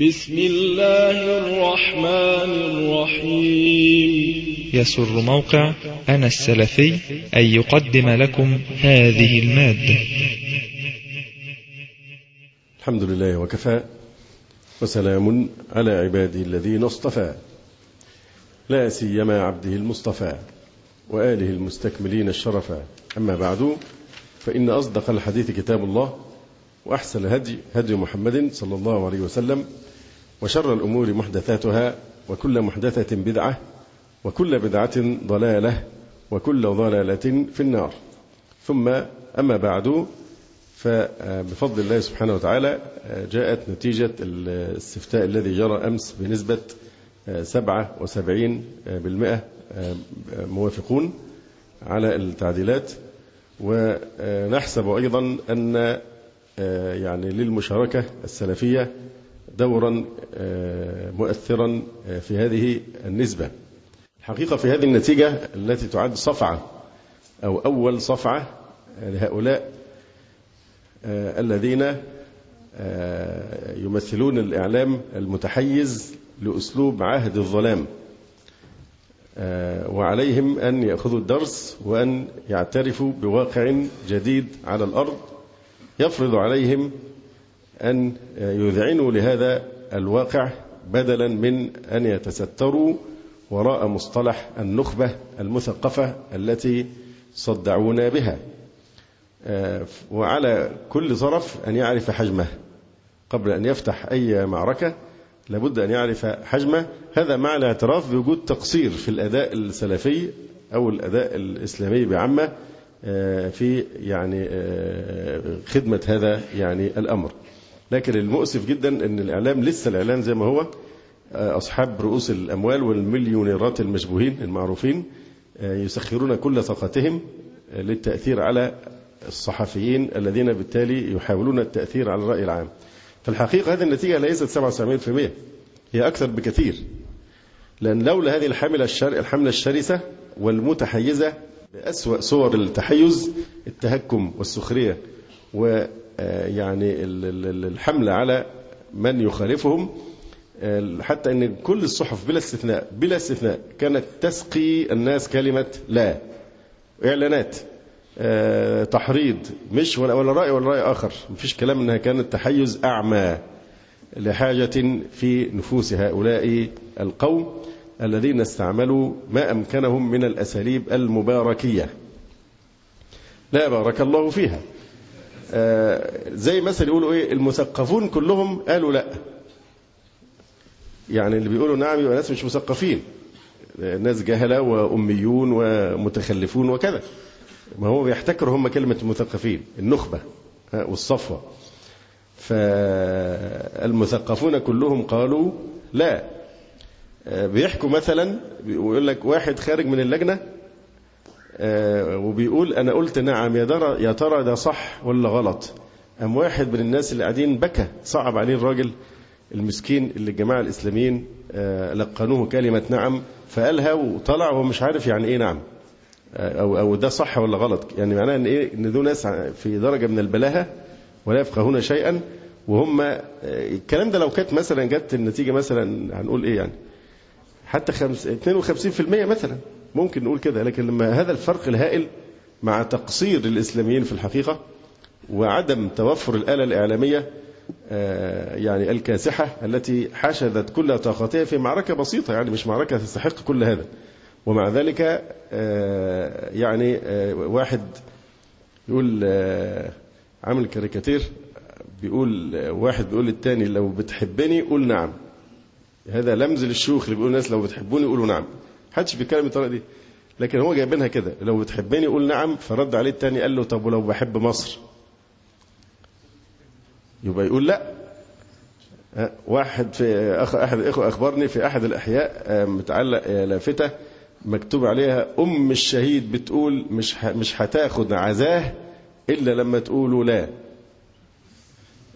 بسم الله الرحمن الرحيم. يسر موقع أنا السلفي أن يقدم لكم هذه المادة. الحمد لله وكفى وسلام على عباده الذين اصطفى. لا سيما عبده المصطفى وآله المستكملين الشرفا أما بعد فإن أصدق الحديث كتاب الله وأحسن الهدي هدي محمد صلى الله عليه وسلم. وشر الأمور محدثاتها وكل محدثة بدعة وكل بدعة ضلالة وكل ضلالة في النار. ثم أما بعد فبفضل الله سبحانه وتعالى جاءت نتيجة الاستفتاء الذي جرى أمس بنسبة 77 بالمئة موافقون على التعديلات. ونحسب أيضا أن يعني للمشاركة السلفية دورا مؤثرا في هذه النسبة. الحقيقة في هذه النتيجة التي تعد صفعة أو أول صفعة لهؤلاء الذين يمثلون الإعلام المتحيز لأسلوب عهد الظلام وعليهم أن يأخذوا الدرس وأن يعترفوا بواقع جديد على الأرض يفرض عليهم أن يذعنوا لهذا الواقع بدلا من أن يتستروا وراء مصطلح النخبة المثقفة التي صدعونا بها. وعلى كل طرف أن يعرف حجمه. قبل أن يفتح أي معركة لابد أن يعرف حجمه. هذا مع الاعتراف بوجود تقصير في الأداء السلفي أو الأداء الإسلامي بعامة في يعني خدمة هذا يعني الأمر. لكن المؤسف جدا أن الإعلام لسه الإعلام زي ما هو. أصحاب رؤوس الأموال والمليونيرات المشبوهين المعروفين يسخرون كل طاقتهم للتأثير على الصحفيين الذين بالتالي يحاولون التأثير على الرأي العام. في الحقيقة هذه النتيجة ليست 77% هي أكثر بكثير لأن لولا هذه الحملة الشر... الحملة الشرسة والمتحيزة بأسوأ صور التحيز التهكم والسخرية ويعني الحملة على من يخالفهم حتى أن كل الصحف بلا استثناء بلا استثناء كانت تسقي الناس كلمة لا إعلانات تحريض مش ولا ولا رأي ولا رأي آخر مفيش كلام أنها كانت تحيز أعمى لحاجة في نفوس هؤلاء القوم الذين استعملوا ما أمكنهم من الأساليب المباركية. لا بارك الله فيها. زي مثلا يقولوا إيه المثقفون كلهم قالوا لا. يعني اللي بيقولوا نعم يبقى ناس مش مثقفين. ناس جهلة وأميون ومتخلفون وكذا. ما هو بيحتكروا هم كلمة المثقفين النخبة والصفوة. فالمثقفون كلهم قالوا لا. بيحكوا مثلا ويقول لك واحد خارج من اللجنة وبيقول أنا قلت نعم يا ترى يا ترى ده صح ولا غلط؟ أم واحد من الناس اللي قاعدين بكى صعب عليه الراجل المسكين اللي الجماعة الإسلاميين لقنوه كلمة نعم فقالها وطلع وهو مش عارف يعني إيه نعم. أو أو ده صح ولا غلط؟ يعني معناه إن إيه؟ إن دول ناس في درجة من البلاهة ولا يفقهون شيئا وهم الكلام ده لو كانت مثلا جت النتيجة مثلا هنقول إيه يعني؟ حتى خمس 52% مثلا. ممكن نقول كده لكن لما هذا الفرق الهائل مع تقصير الإسلاميين في الحقيقة وعدم توفر الآلة الإعلامية يعني الكاسحة التي حشدت كل طاقتها في معركة بسيطة يعني مش معركة تستحق كل هذا. ومع ذلك يعني واحد يقول عامل كاريكاتير بيقول واحد بيقول للتاني لو بتحبني قول نعم. هذا لمز للشيوخ اللي بيقولوا الناس لو بتحبوني قولوا نعم. حدش بيتكلم بالطريقة دي. لكن هو جايبينها كده. لو بتحبني قول نعم. فرد عليه التاني قال له طب ولو بحب مصر؟ يبقى يقول لا. واحد في أخ أحد الإخوة أخبرني في أحد الأحياء متعلق لافتة مكتوب عليها أم الشهيد بتقول مش مش هتاخد عزاه إلا لما تقولوا لا.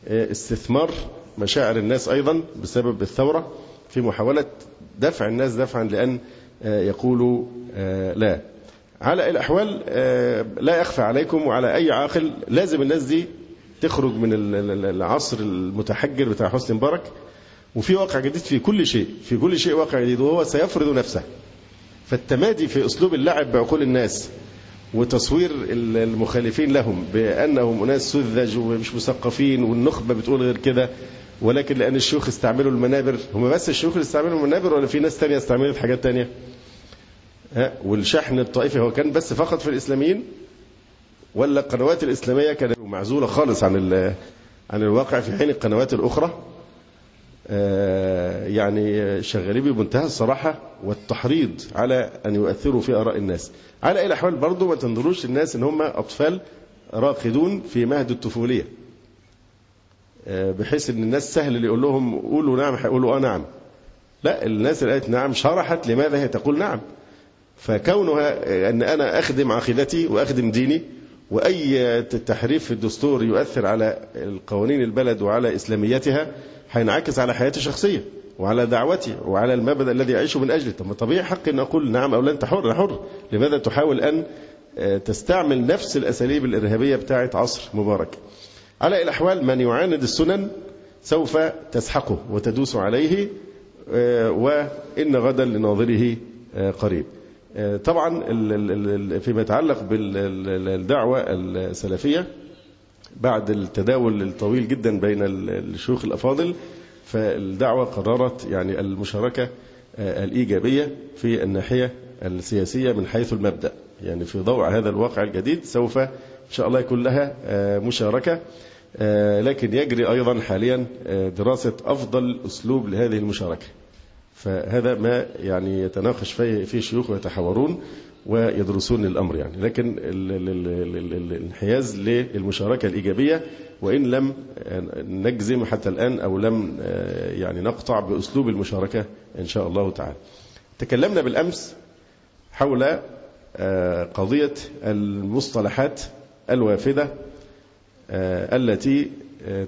استثمار مشاعر الناس أيضا بسبب الثورة في محاولة دفع الناس دفعا لأن يقولوا لا. على الأحوال لا يخفى عليكم وعلى أي عاقل لازم الناس دي تخرج من العصر المتحجر بتاع حسني مبارك. وفي واقع جديد في كل شيء في كل شيء واقع جديد وهو سيفرض نفسه. فالتمادي في أسلوب اللعب بعقول الناس وتصوير المخالفين لهم بأنهم أناس سذج ومش مثقفين والنخبة بتقول غير كده ولكن لأن الشيوخ استعملوا المنابر. هم بس الشيوخ اللي استعملوا المنابر ولا في ناس تانية استعملت حاجات تانية؟ والشحن الطائفي هو كان بس فقط في الإسلاميين؟ ولا القنوات الإسلامية كانت معزولة خالص عن عن الواقع في حين القنوات الأخرى؟ يعني شغالين بمنتهى الصراحة والتحريض على أن يؤثروا في آراء الناس. على أي الأحوال برضه ما تنظروش الناس إن هم أطفال راقدون في مهد الطفولية. بحيث إن الناس سهل اللي يقول لهم قولوا نعم هيقولوا آه نعم. لا الناس اللي قالت نعم شرحت لماذا هي تقول نعم. فكونها أن أنا أخدم عقيدتي وأخدم ديني وأي تحريف في الدستور يؤثر على القوانين البلد وعلى إسلاميتها هينعكس على حياتي الشخصية وعلى دعوتي وعلى المبدا الذي اعيش من أجله. طب طبيعي حق أن أقول نعم أو لا أنت حر حر. لماذا تحاول أن تستعمل نفس الأساليب الإرهابية بتاعه عصر مبارك؟ على الأحوال من يعاند السنن سوف تسحقه وتدوس عليه وإن غدا لناظره قريب. طبعا فيما يتعلق بالدعوة السلفية بعد التداول الطويل جدا بين الشيوخ الأفاضل فالدعوة قررت يعني المشاركة الإيجابية في الناحية السياسية من حيث المبدأ. يعني في ضوء هذا الواقع الجديد سوف إن شاء الله يكون لها مشاركة لكن يجري أيضا حاليا دراسة أفضل أسلوب لهذه المشاركة. فهذا ما يعني يتناقش فيه فيه شيوخ ويتحاورون ويدرسون الأمر يعني. لكن الانحياز للمشاركة الإيجابية وإن لم نجزم حتى الآن أو لم يعني نقطع بأسلوب المشاركة إن شاء الله تعالى. تكلمنا بالأمس حول قضية المصطلحات الوافدة التي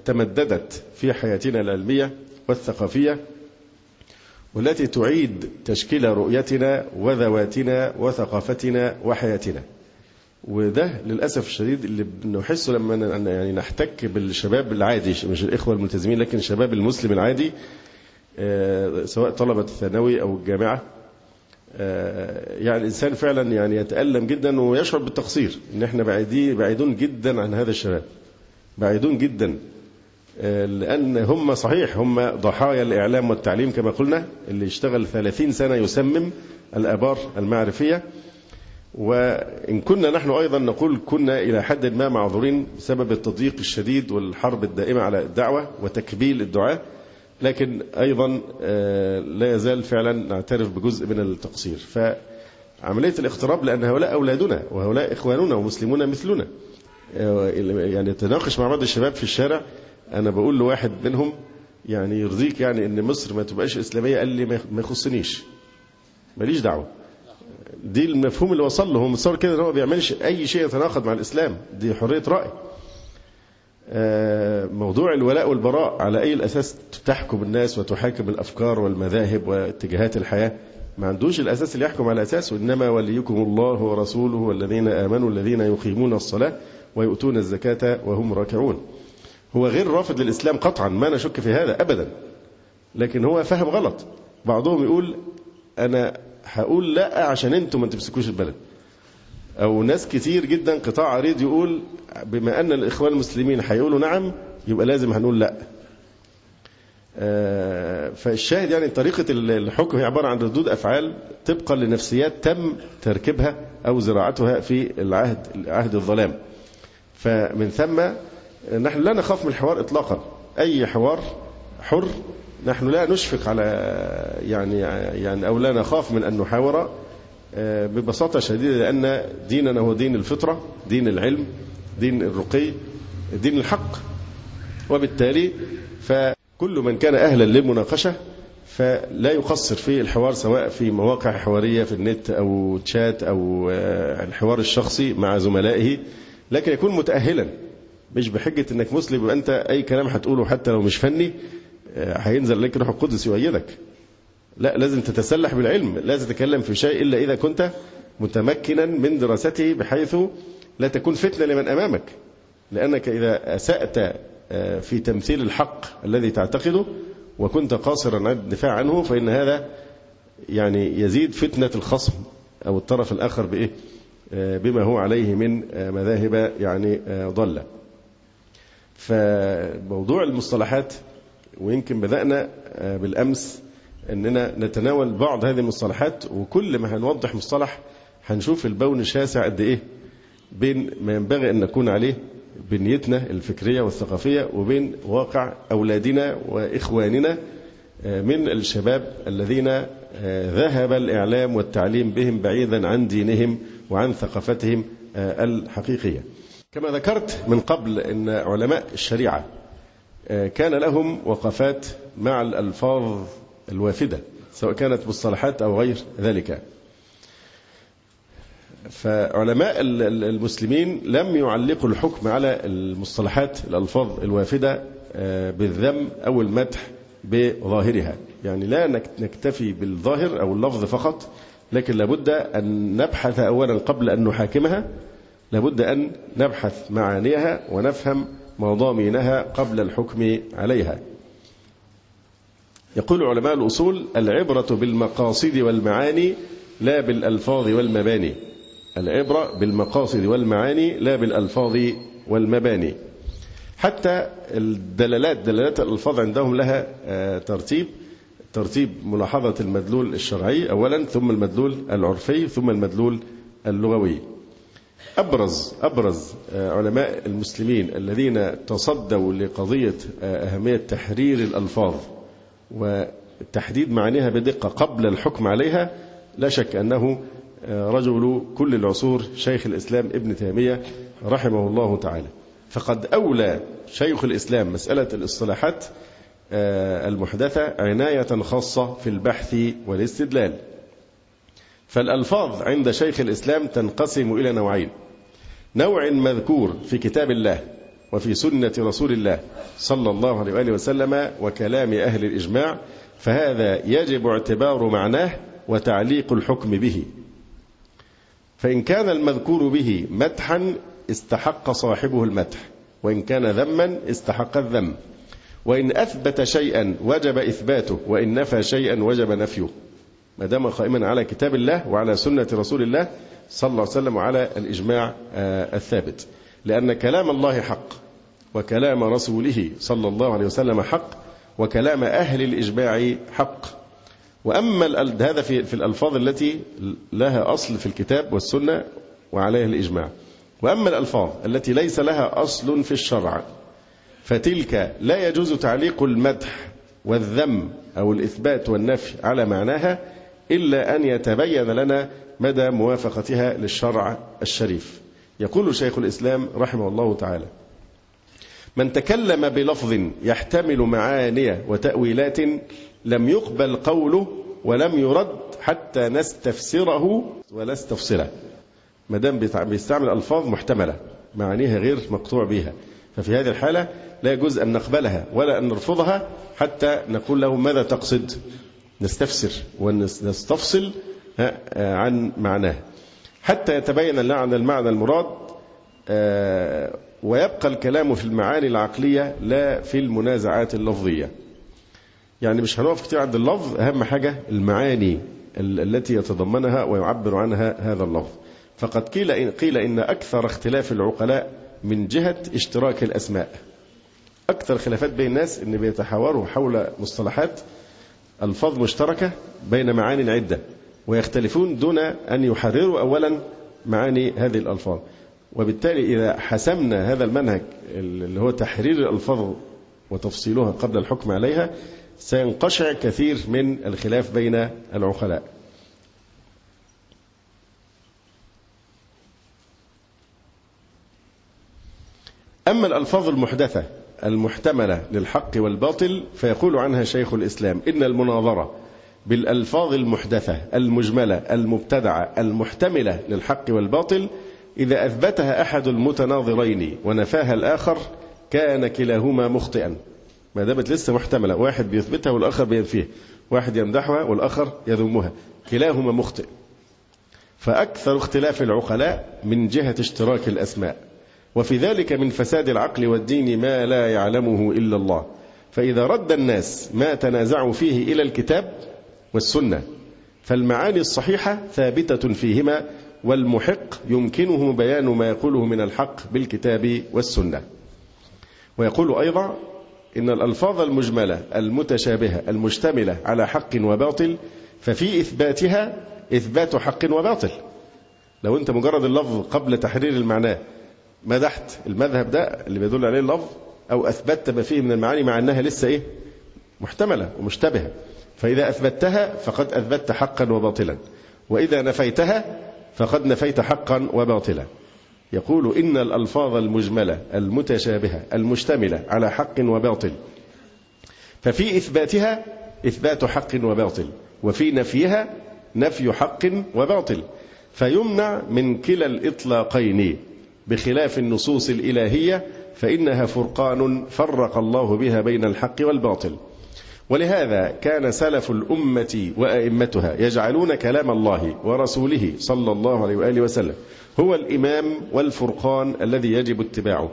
تمددت في حياتنا العلمية والثقافية والتي تعيد تشكيل رؤيتنا وذواتنا وثقافتنا وحياتنا. وده للأسف الشديد اللي بنحسه لما يعني نحتك بالشباب العادي مش الإخوة الملتزمين لكن الشباب المسلم العادي سواء طلبة الثانوي أو الجامعة يعني الإنسان فعلا يعني يتألم جدا ويشعر بالتقصير إن إحنا بعيدين بعيدون جدا عن هذا الشباب بعيدون جدا. لأن هم صحيح هم ضحايا الإعلام والتعليم كما قلنا اللي اشتغل 30 سنة يسمم الآبار المعرفية. وإن كنا نحن أيضا نقول كنا إلى حد ما معذورين بسبب التضييق الشديد والحرب الدائمة على الدعوة وتكبيل الدعاء. لكن أيضا لا يزال فعلا نعترف بجزء من التقصير. فعملية الاغتراب لأن هؤلاء أولادنا وهؤلاء إخواننا ومسلمون مثلنا. يعني تناقش مع بعض الشباب في الشارع أنا بقول لواحد منهم يعني يرضيك يعني إن مصر ما تبقاش إسلامية قال لي ما يخصنيش. ماليش دعوة. دي المفهوم اللي وصل له. هو متصور كده إن هو بيعملش أي شيء يتناقض مع الإسلام. دي حرية رأي. موضوع الولاء والبراء على أي الأساس تحكم الناس وتحاكم الأفكار والمذاهب واتجاهات الحياة؟ ما عندوش الأساس اللي يحكم على اساسه انما وليكم الله ورسوله والذين آمنوا الذين يقيمون الصلاة ويؤتون الزكاة وهم راكعون. هو غير رافض للإسلام قطعا ما نشك في هذا ابدا. لكن هو فهم غلط. بعضهم يقول أنا هقول لا عشان أنتم ما تمسكوش البلد. أو ناس كتير جدا قطاع عريض يقول بما أن الإخوان المسلمين هيقولوا نعم يبقى لازم هنقول لا. فالشاهد يعني طريقة الحكم هي عبارة عن ردود أفعال طبقا لنفسيات تم تركيبها أو زراعتها في العهد عهد الظلام. فمن ثم نحن لا نخاف من الحوار إطلاقا أي حوار حر نحن لا نشفق على يعني يعني أو لا نخاف من أن نحاور ببساطة شديدة لأن ديننا هو دين الفطرة، دين العلم، دين الرقي، دين الحق. وبالتالي فكل من كان أهلا للمناقشة فلا يقصر في الحوار سواء في مواقع حوارية في النت أو تشات أو الحوار الشخصي مع زملائه لكن يكون متاهلا مش بحجة إنك مسلم يبقى أنت أي كلام هتقوله حتى لو مش فني هينزل عليك روح القدس يؤيدك. لا لازم تتسلح بالعلم لا تتكلم في شيء إلا إذا كنت متمكنا من دراسته بحيث لا تكون فتنة لمن أمامك. لأنك إذا أسأت في تمثيل الحق الذي تعتقده وكنت قاصرا عن الدفاع عنه فإن هذا يعني يزيد فتنة الخصم أو الطرف الآخر بإيه؟ بما هو عليه من مذاهب يعني ضلة. فموضوع المصطلحات ويمكن بدأنا بالأمس أننا نتناول بعض هذه المصطلحات وكل ما هنوضح مصطلح هنشوف البون شاسع قد إيه بين ما ينبغي أن نكون عليه بنيتنا الفكرية والثقافية وبين واقع أولادنا وإخواننا من الشباب الذين ذهب الإعلام والتعليم بهم بعيدا عن دينهم وعن ثقافتهم الحقيقية. كما ذكرت من قبل أن علماء الشريعة كان لهم وقفات مع الألفاظ الوافدة سواء كانت مصطلحات أو غير ذلك. فعلماء المسلمين لم يعلقوا الحكم على المصطلحات الألفاظ الوافدة بالذم أو المدح بظاهرها. يعني لا نكتفي بالظاهر أو اللفظ فقط لكن لابد أن نبحث أولا قبل أن نحاكمها لابد أن نبحث معانيها ونفهم مضامينها قبل الحكم عليها. يقول علماء الأصول العبرة بالمقاصد والمعاني لا بالألفاظ والمباني. العبرة بالمقاصد والمعاني لا بالألفاظ والمباني. حتى الدلالات دلالات الألفاظ عندهم لها ترتيب. ترتيب ملاحظة المدلول الشرعي أولا ثم المدلول العرفي ثم المدلول اللغوي. أبرز أبرز علماء المسلمين الذين تصدوا لقضية أهمية تحرير الألفاظ وتحديد معانيها بدقة قبل الحكم عليها لا شك أنه رجل كل العصور شيخ الإسلام ابن تيمية رحمه الله تعالى. فقد أولى شيخ الإسلام مسألة الاصطلاحات المحدثة عناية خاصة في البحث والاستدلال. فالألفاظ عند شيخ الإسلام تنقسم إلى نوعين. نوع مذكور في كتاب الله وفي سنة رسول الله صلى الله عليه وآله وسلم وكلام أهل الإجماع فهذا يجب اعتبار معناه وتعليق الحكم به. فإن كان المذكور به مدحا استحق صاحبه المدح وإن كان ذما استحق الذم. وإن أثبت شيئا وجب إثباته وإن نفى شيئا وجب نفيه. ما دام قائما على كتاب الله وعلى سنة رسول الله صلى الله عليه وسلم وعلى الإجماع الثابت. لأن كلام الله حق وكلام رسوله صلى الله عليه وسلم حق وكلام أهل الإجماع حق. وأما هذا في في الألفاظ التي لها أصل في الكتاب والسنة وعليها الإجماع. وأما الألفاظ التي ليس لها أصل في الشرع فتلك لا يجوز تعليق المدح والذم أو الإثبات والنفي على معناها إلا أن يتبين لنا مدى موافقتها للشرع الشريف. يقول شيخ الإسلام رحمه الله تعالى من تكلم بلفظ يحتمل معاني وتأويلات لم يقبل قوله ولم يرد حتى نستفسره ونستفصله ما دام بيستعمل ألفاظ محتملة معانيها غير مقطوع بها ففي هذه الحالة لا يجوز أن نقبلها ولا أن نرفضها حتى نقول له ماذا تقصد. نستفسر ونستفصل عن معناه. حتى يتبين لنا المعنى المراد ويبقى الكلام في المعاني العقلية لا في المنازعات اللفظية. يعني مش هنقف كتير عند اللفظ أهم حاجة المعاني التي يتضمنها ويعبر عنها هذا اللفظ. فقد قيل إن, قيل إن أكثر اختلاف العقلاء من جهة اشتراك الأسماء. أكثر خلافات بين الناس أن بيتحاوروا حول مصطلحات ألفاظ مشتركة بين معاني عدة ويختلفون دون أن يحرروا أولا معاني هذه الألفاظ. وبالتالي إذا حسمنا هذا المنهج اللي هو تحرير الألفاظ وتفصيلها قبل الحكم عليها سينقشع كثير من الخلاف بين العقلاء. أما الألفاظ المحدثة المحتملة للحق والباطل فيقول عنها شيخ الإسلام إن المناظرة بالألفاظ المحدثة المجملة المبتدعة المحتملة للحق والباطل إذا أثبتها أحد المتناظرين ونفاها الآخر كان كلاهما مخطئا. ما دامت لسه محتملة واحد بيثبتها والآخر بينفيها واحد يمدحها والآخر يذمها. كلاهما مخطئ. فأكثر اختلاف العقلاء من جهة اشتراك الأسماء. وفي ذلك من فساد العقل والدين ما لا يعلمه إلا الله. فإذا رد الناس ما تنازعوا فيه إلى الكتاب والسنة فالمعاني الصحيحة ثابتة فيهما والمحق يمكنه بيان ما يقوله من الحق بالكتاب والسنة. ويقول أيضا إن الألفاظ المجملة المتشابهة المشتملة على حق وباطل ففي إثباتها إثبات حق وباطل. لو أنت مجرد اللفظ قبل تحرير المعنى مدحت المذهب ده اللي بيدل عليه اللفظ أو أثبتت ما فيه من المعاني مع أنها لسه إيه؟ محتملة ومشتبهة. فإذا أثبتها فقد أثبتت حقا وباطلا. وإذا نفيتها فقد نفيت حقا وباطلا. يقول إن الألفاظ المجملة المتشابهة المشتملة على حق وباطل. ففي إثباتها إثبات حق وباطل. وفي نفيها نفي حق وباطل. فيمنع من كلا الإطلاقين. بخلاف النصوص الإلهية فإنها فرقان فرق الله بها بين الحق والباطل. ولهذا كان سلف الأمة وأئمتها يجعلون كلام الله ورسوله صلى الله عليه وآله وسلم هو الإمام والفرقان الذي يجب اتباعه.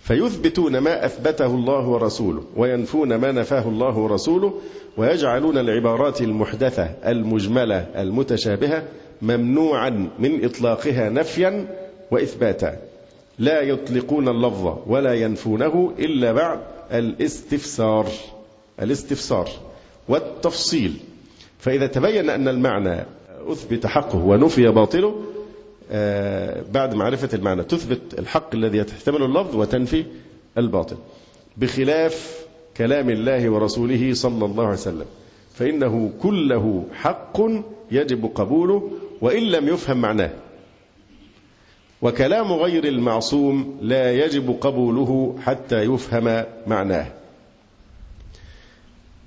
فيثبتون ما أثبته الله ورسوله وينفون ما نفاه الله ورسوله ويجعلون العبارات المحدثة المجملة المتشابهة ممنوعا من إطلاقها نفيا وإثباتا. لا يطلقون اللفظ ولا ينفونه إلا بعد الاستفسار. الاستفسار والتفصيل. فإذا تبين أن المعنى أثبت حقه ونفي باطله آه، بعد معرفة المعنى تثبت الحق الذي يحتمل اللفظ وتنفي الباطل. بخلاف كلام الله ورسوله صلى الله عليه وسلم. فإنه كله حق يجب قبوله وإن لم يفهم معناه. وكلام غير المعصوم لا يجب قبوله حتى يفهم معناه.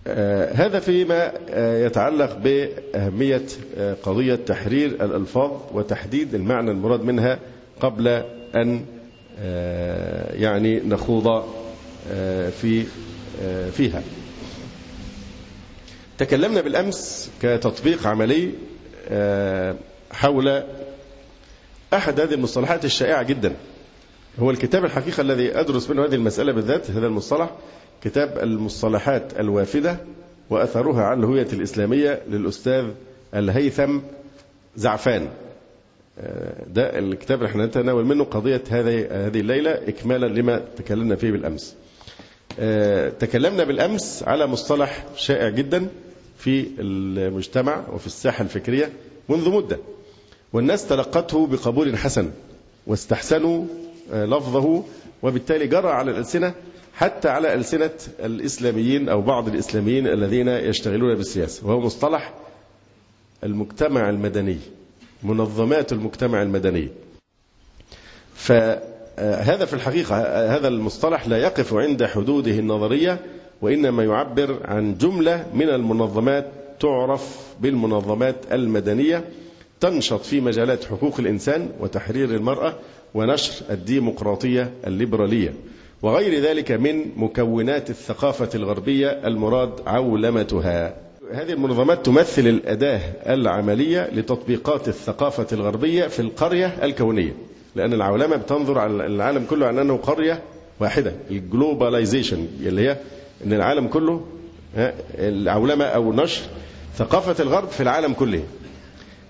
آه، هذا فيما آه، يتعلق بأهمية آه، قضية تحرير الألفاظ وتحديد المعنى المراد منها قبل أن يعني نخوض في فيها. تكلمنا بالأمس كتطبيق عملي حول أحد هذه المصطلحات الشائعة جدا. هو الكتاب الحقيقة الذي أدرس منه هذه المسألة بالذات هذا المصطلح كتاب المصطلحات الوافدة وأثرها على الهوية الإسلامية للأستاذ الهيثم زعفان. ده الكتاب اللي إحنا نتناول منه قضية هذه هذه الليلة إكمالا لما تكلمنا فيه بالأمس. تكلمنا بالأمس على مصطلح شائع جدا في المجتمع وفي الساحة الفكرية منذ مدة. والناس تلقته بقبول حسن واستحسنوا لفظه وبالتالي جرى على الألسنة حتى على ألسنة الإسلاميين أو بعض الإسلاميين الذين يشتغلون بالسياسة وهو مصطلح المجتمع المدني منظمات المجتمع المدني. فهذا في الحقيقة هذا المصطلح لا يقف عند حدوده النظرية وإنما يعبر عن جملة من المنظمات تعرف بالمنظمات المدنية. تنشط في مجالات حقوق الإنسان وتحرير المرأة ونشر الديمقراطية الليبرالية. وغير ذلك من مكونات الثقافة الغربية المراد عولمتها. هذه المنظمات تمثل الأداة العملية لتطبيقات الثقافة الغربية في القرية الكونية لأن العولمة بتنظر على العالم كله على أنه قرية واحدة الجلوباليزيشن اللي هي أن العالم كله العولمة أو نشر ثقافة الغرب في العالم كله.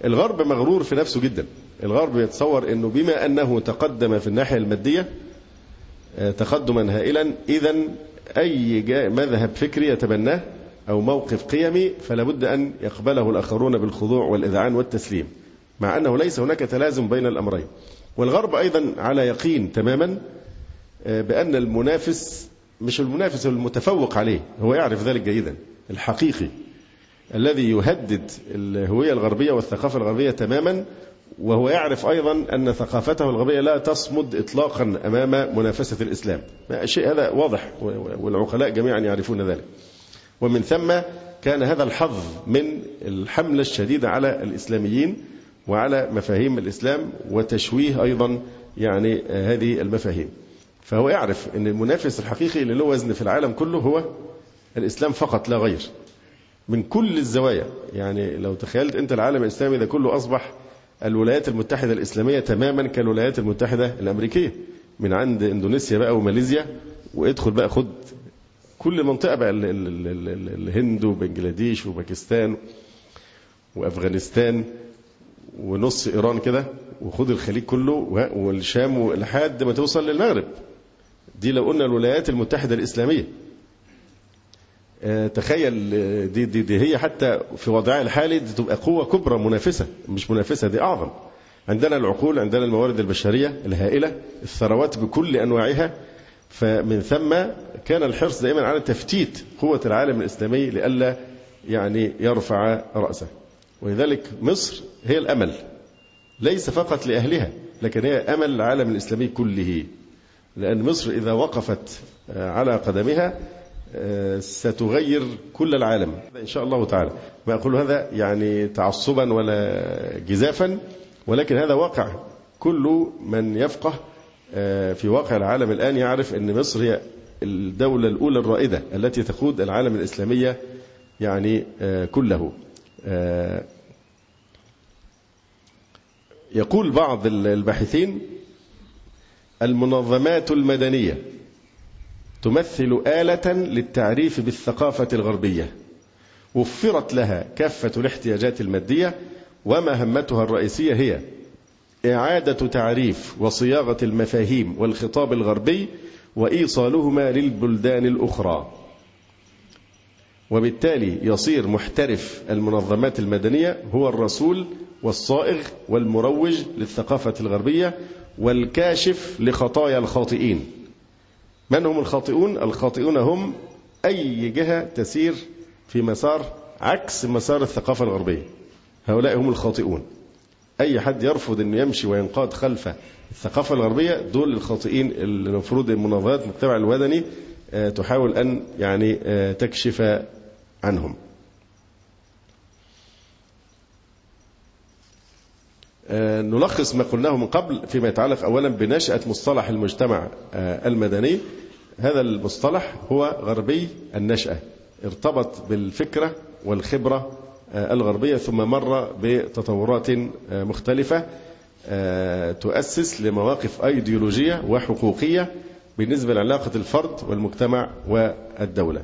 الغرب مغرور في نفسه جدا. الغرب يتصور أنه بما أنه تقدم في الناحية المادية تقدما هائلا إذا أي مذهب فكري يتبناه أو موقف قيمي فلا بد أن يقبله الآخرون بالخضوع والإذعان والتسليم مع أنه ليس هناك تلازم بين الأمرين. والغرب أيضا على يقين تماما بأن المنافس مش المنافس المتفوق عليه هو يعرف ذلك جيدا الحقيقي. الذي يهدد الهوية الغربية والثقافة الغربية تماما وهو يعرف أيضا أن ثقافته الغربية لا تصمد إطلاقا أمام منافسة الإسلام. الشيء هذا واضح والعقلاء جميعا يعرفون ذلك. ومن ثم كان هذا الحظ من الحملة الشديدة على الإسلاميين وعلى مفاهيم الإسلام وتشويه أيضا يعني هذه المفاهيم. فهو يعرف أن المنافس الحقيقي اللي له وزن في العالم كله هو الإسلام فقط لا غير. من كل الزوايا. يعني لو تخيلت أنت العالم الإسلامي ده كله أصبح الولايات المتحدة الإسلامية تماما كل منطقة بقى ال- ال- ال- ال- الهند وبنجلاديش وباكستان وأفغانستان ونص إيران كده وخد الخليج كله والشام لحد ما توصل للمغرب. دي لو قلنا الولايات المتحدة الإسلامية. تخيل آه، دي, دي, دي هي حتى في وضعها الحالي دي تبقى قوة كبرى منافسة مش منافسة دي أعظم. عندنا العقول عندنا الموارد البشرية الهائلة الثروات بكل أنواعها. فمن ثم كان الحرص دائما على تفتيت قوة العالم الإسلامي لئلا يعني يرفع رأسه. ولذلك مصر هي الأمل ليس فقط لأهلها لكن هي أمل العالم الإسلامي كله. لأن مصر إذا وقفت آه، على قدمها آه، ستغير كل العالم. إن شاء الله تعالى. ما أقول هذا يعني تعصبا ولا جزافا ولكن هذا واقع. كل من يفقه آه، في واقع العالم الآن يعرف أن مصر هي الدولة الأولى الرائدة التي تقود العالم الإسلامية يعني آه، كله. آه، يقول بعض الباحثين المنظمات المدنية تمثل آلة للتعريف بالثقافة الغربية. وفرت لها كافة الاحتياجات المادية ومهمتها الرئيسية هي إعادة تعريف وصياغة المفاهيم والخطاب الغربي وإيصالهما للبلدان الأخرى. وبالتالي يصير محترف المنظمات المدنية هو الرسول والصائغ والمروج للثقافة الغربية والكاشف لخطايا الخاطئين. من هم الخاطئون؟ الخاطئون هم أي جهة تسير في مسار عكس مسار الثقافة الغربية. هؤلاء هم الخاطئون. أي حد يرفض أن يمشي وينقاد خلف الثقافة الغربية دول الخاطئين اللي المفروض المنظمات المجتمع المدني آه، تحاول أن يعني آه، تكشف عنهم. نلخص ما قلناه من قبل فيما يتعلق أولا بنشأة مصطلح المجتمع آه، المدني. هذا المصطلح هو غربي النشأة. ارتبط بالفكرة والخبرة آه، الغربية ثم مر بتطورات آه، مختلفة آه، تؤسس لمواقف أيديولوجية وحقوقية بالنسبة لعلاقة الفرد والمجتمع والدولة.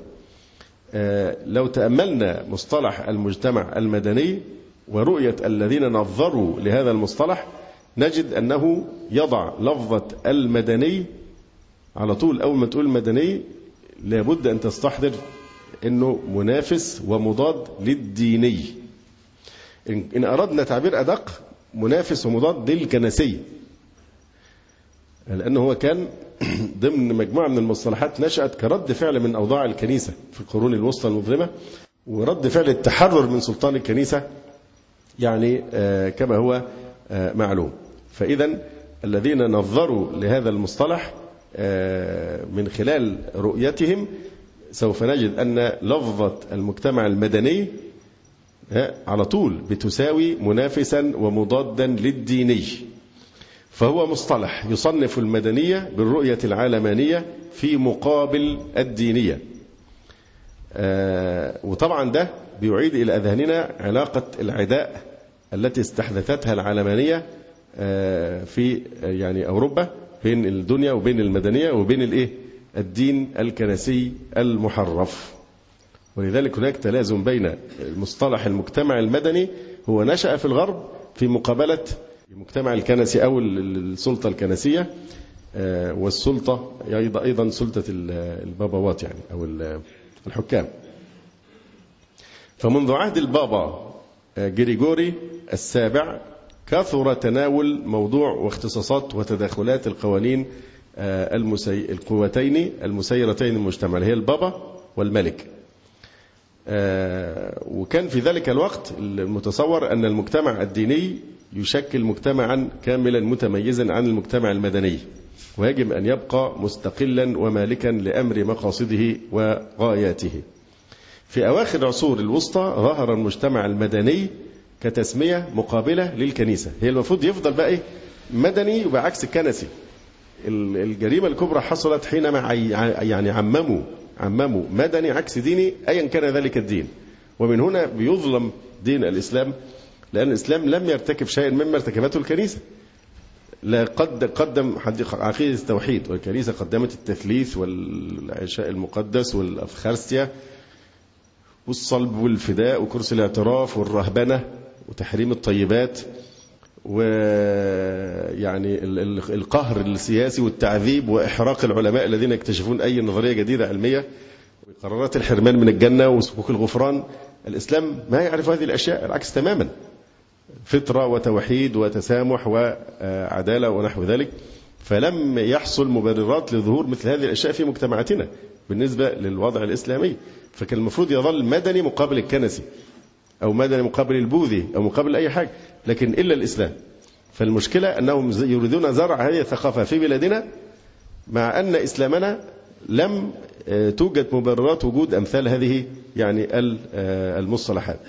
آه، لو تأملنا مصطلح المجتمع المدني ورؤية الذين نظروا لهذا المصطلح نجد أنه يضع لفظة المدني على طول. أول ما تقول مدني لابد أن تستحضر أنه منافس ومضاد للديني. إن أردنا تعبير أدق منافس ومضاد للكنسي. لأنه هو كان ضمن مجموعة من المصطلحات نشأت كرد فعل من أوضاع الكنيسة في القرون الوسطى المظلمة ورد فعل التحرر من سلطان الكنيسة يعني آه، كما هو آه، معلوم. فإذا الذين نظروا لهذا المصطلح آه، من خلال رؤيتهم سوف نجد أن لفظة المجتمع المدني على طول بتساوي منافسا ومضادا للديني. فهو مصطلح يصنف المدنية بالرؤية العالمانية في مقابل الدينية. وطبعا ده بيعيد إلى أذهاننا علاقة العداء التي استحدثتها العلمانية آه، في آه، يعني أوروبا بين الدنيا وبين المدنية وبين الإيه؟ الدين الكنسي المحرف. ولذلك هناك تلازم بين المصطلح المجتمع المدني هو نشأ في الغرب في مقابلة المجتمع الكنسي أو السلطة الكنسية آه، والسلطة أيضا سلطة البابوات يعني أو الحكام. فمنذ عهد البابا جريجوري السابع كثر تناول موضوع واختصاصات وتداخلات القوانين المسي... القوتين المسيرتين المجتمع اللي هي البابا والملك. وكان في ذلك الوقت المتصور أن المجتمع الديني يشكل مجتمعا كاملا متميزا عن المجتمع المدني ويجب أن يبقى مستقلا ومالكا لأمر مقاصده وغاياته. في أواخر العصور الوسطى ظهر المجتمع المدني كتسمية مقابلة للكنيسة. هي المفروض يفضل بقى إيه؟ مدني وبعكس الكنسي. الجريمة الكبرى حصلت حينما يعني عمموا عمموا مدني عكس ديني أيا كان ذلك الدين. ومن هنا بيظلم دين الإسلام لأن الإسلام لم يرتكب شيئا مما ارتكبته الكنيسة. لا قد قدم عقيدة التوحيد والكنيسة قدمت التثليث والعشاء المقدس والأفخارستيا. والصلب والفداء وكرسي الاعتراف والرهبنة وتحريم الطيبات ويعني القهر السياسي والتعذيب وإحراق العلماء الذين يكتشفون أي نظرية جديدة علمية وقرارات الحرمان من الجنة وسكوك الغفران. الإسلام ما يعرف هذه الأشياء العكس تماما. فطرة وتوحيد وتسامح وعدالة ونحو ذلك. فلم يحصل مبررات لظهور مثل هذه الأشياء في مجتمعاتنا. بالنسبة للوضع الإسلامي. فكان المفروض يظل مدني مقابل الكنسي أو مدني مقابل البوذي أو مقابل أي حاجة لكن إلا الإسلام. فالمشكلة أنهم يريدون زرع هذه الثقافة في بلادنا مع أن إسلامنا لم توجد مبررات وجود أمثال هذه يعني المصطلحات.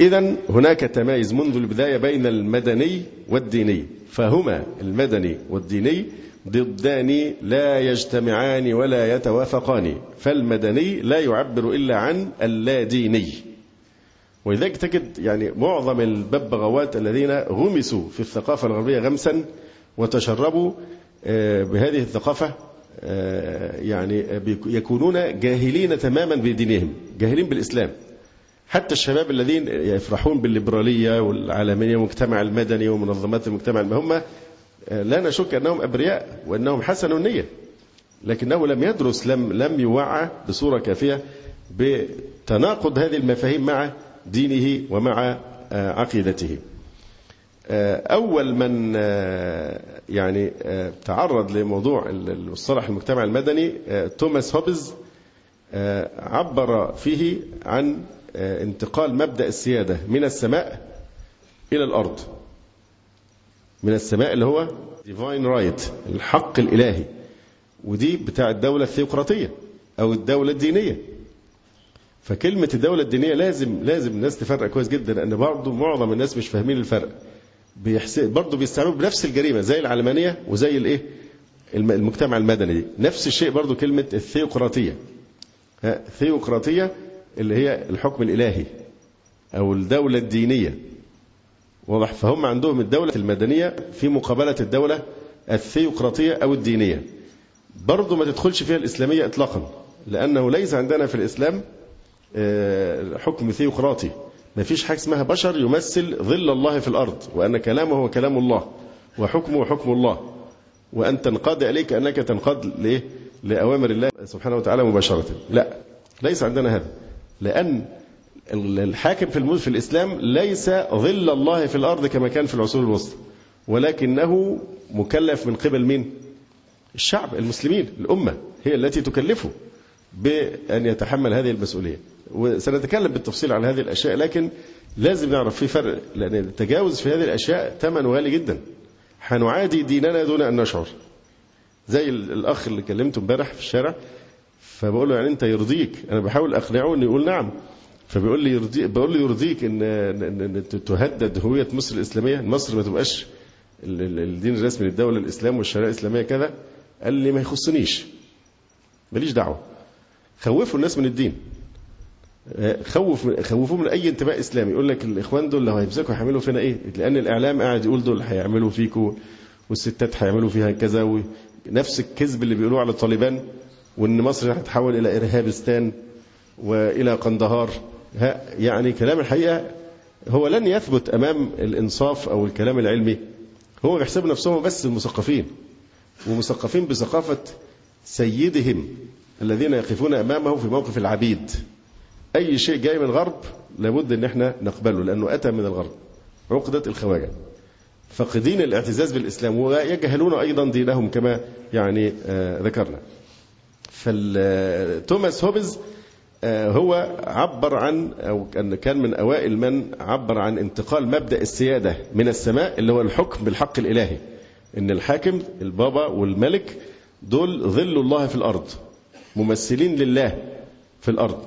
إذا هناك تمايز منذ البداية بين المدني والديني. فهما المدني والديني ضدان لا يجتمعان ولا يتوافقان فالمدني لا يعبر إلا عن اللاديني. ولذلك تجد يعني معظم الببغاوات الذين غمسوا في الثقافة الغربية غمسا وتشربوا بهذه الثقافة يعني يكونون جاهلين تماما بدينهم جاهلين بالإسلام. حتى الشباب الذين يفرحون بالليبرالية والعالمية والمجتمع المدني ومنظمات المجتمع هم لا نشك أنهم أبرياء وأنهم حسنوا النية لكنه لم يدرس لم لم يوعى بصورة كافية بتناقض هذه المفاهيم مع دينه ومع عقيدته. أول من يعني تعرض لموضوع المصطلح المجتمع المدني توماس هوبز عبر فيه عن انتقال مبدأ السيادة من السماء إلى الأرض. من السماء اللي هو divine right الحق الإلهي. ودي بتاع الدولة الثيوقراطية أو الدولة الدينية. فكلمة الدولة الدينية لازم لازم الناس تفرق كويس جدا لأن برضه معظم الناس مش فاهمين الفرق. برضه بيستعملوا بنفس الجريمة زي العلمانية وزي الإيه؟ المجتمع المدني. دي نفس الشيء برضه كلمة الثيوقراطية. الثيوقراطية اللي هي الحكم الإلهي أو الدولة الدينية. واضح؟ فهم عندهم الدولة المدنية في مقابلة الدولة الثيوقراطية أو الدينية. برضه ما تدخلش فيها الإسلامية إطلاقا لأنه ليس عندنا في الإسلام حكم ثيوقراطي. ما فيش حاجة اسمها بشر يمثل ظل الله في الأرض وأن كلامه هو كلام الله وحكمه حكم الله. وأن تنقاد إليك أنك تنقاد لإيه؟ لأوامر الله سبحانه وتعالى مباشرة. لا ليس عندنا هذا. لأن الحاكم في في الإسلام ليس ظل الله في الأرض كما كان في العصور الوسطى ولكنه مكلف من قبل مين؟ الشعب المسلمين الأمة هي التي تكلفه بأن يتحمل هذه المسؤولية. وسنتكلم بالتفصيل عن هذه الأشياء لكن لازم نعرف في فرق لأن التجاوز في هذه الأشياء ثمن غالي جدا. هنعادي ديننا دون أن نشعر. زي الأخ اللي كلمته امبارح في الشارع فبقول له يعني أنت يرضيك. أنا بحاول أقنعه أن يقول نعم. فبيقول لي يرضي بقول له يرضيك ان ان تهدد هوية مصر الإسلامية. مصر ما تبقاش الدين الرسمي للدولة الإسلام والشريعة الإسلامية كذا. قال لي ما يخصنيش. ماليش دعوة. خوفوا الناس من الدين. خوف خوفوه من أي انتماء إسلامي. يقول لك الإخوان دول لو هيمسكوا هيعملوا فينا إيه؟ لأن الإعلام قاعد يقول دول هيعملوا فيكوا والستات هيعملوا فيها كذا ونفس الكذب اللي بيقولوه على الطالبان وإن مصر هتتحول إلى إرهابستان وإلى قندهار. يعني كلام الحقيقة هو لن يثبت أمام الإنصاف أو الكلام العلمي. هو بيحسبوا نفسهم بس المثقفين ومثقفين بثقافة سيدهم الذين يقفون أمامه في موقف العبيد. أي شيء جاي من الغرب لابد أن إحنا نقبله لأنه أتى من الغرب عقدة الخواجة. فاقدين الاعتزاز بالإسلام ويجهلون أيضا دينهم كما يعني آه ذكرنا. فالتوماس هوبز هو عبر عن أو كان من أوائل من عبر عن انتقال مبدأ السيادة من السماء اللي هو الحكم بالحق الإلهي. إن الحاكم البابا والملك دول ظل الله في الأرض ممثلين لله في الأرض.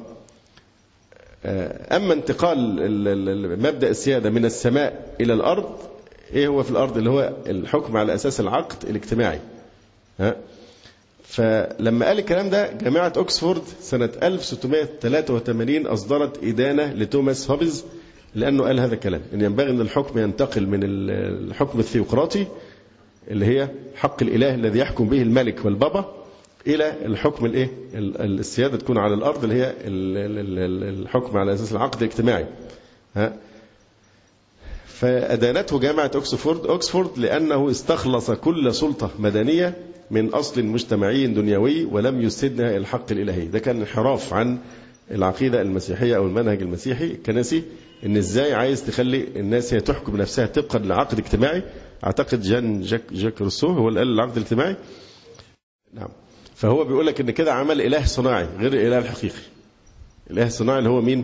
أما انتقال مبدأ السيادة من السماء إلى الأرض إيه هو في الأرض؟ اللي هو الحكم على أساس العقد الاجتماعي. ها؟ فلما قال الكلام ده جامعة أكسفورد سنة 1683 أصدرت إدانة لتوماس هوبز لأنه قال هذا الكلام إن ينبغي أن الحكم ينتقل من الحكم الثيوقراطي اللي هي حق الإله الذي يحكم به الملك والبابا إلى الحكم الإيه؟ السيادة تكون على الأرض اللي هي الحكم على أساس العقد الاجتماعي. ها؟ فأدانته جامعة أكسفورد أكسفورد لأنه استخلص كل سلطة مدنية من أصل مجتمعي دنيوي ولم يسدها الحق الإلهي. ده كان انحراف عن العقيدة المسيحية أو المنهج المسيحي. الكنسي إن إزاي عايز تخلي الناس هي تحكم نفسها طبقا لعقد اجتماعي أعتقد جان جاك, جاك روسو هو اللي قال العقد الاجتماعي. نعم. فهو بيقول لك إن كده عمل إله صناعي غير الإله الحقيقي. الإله الصناعي اللي هو مين؟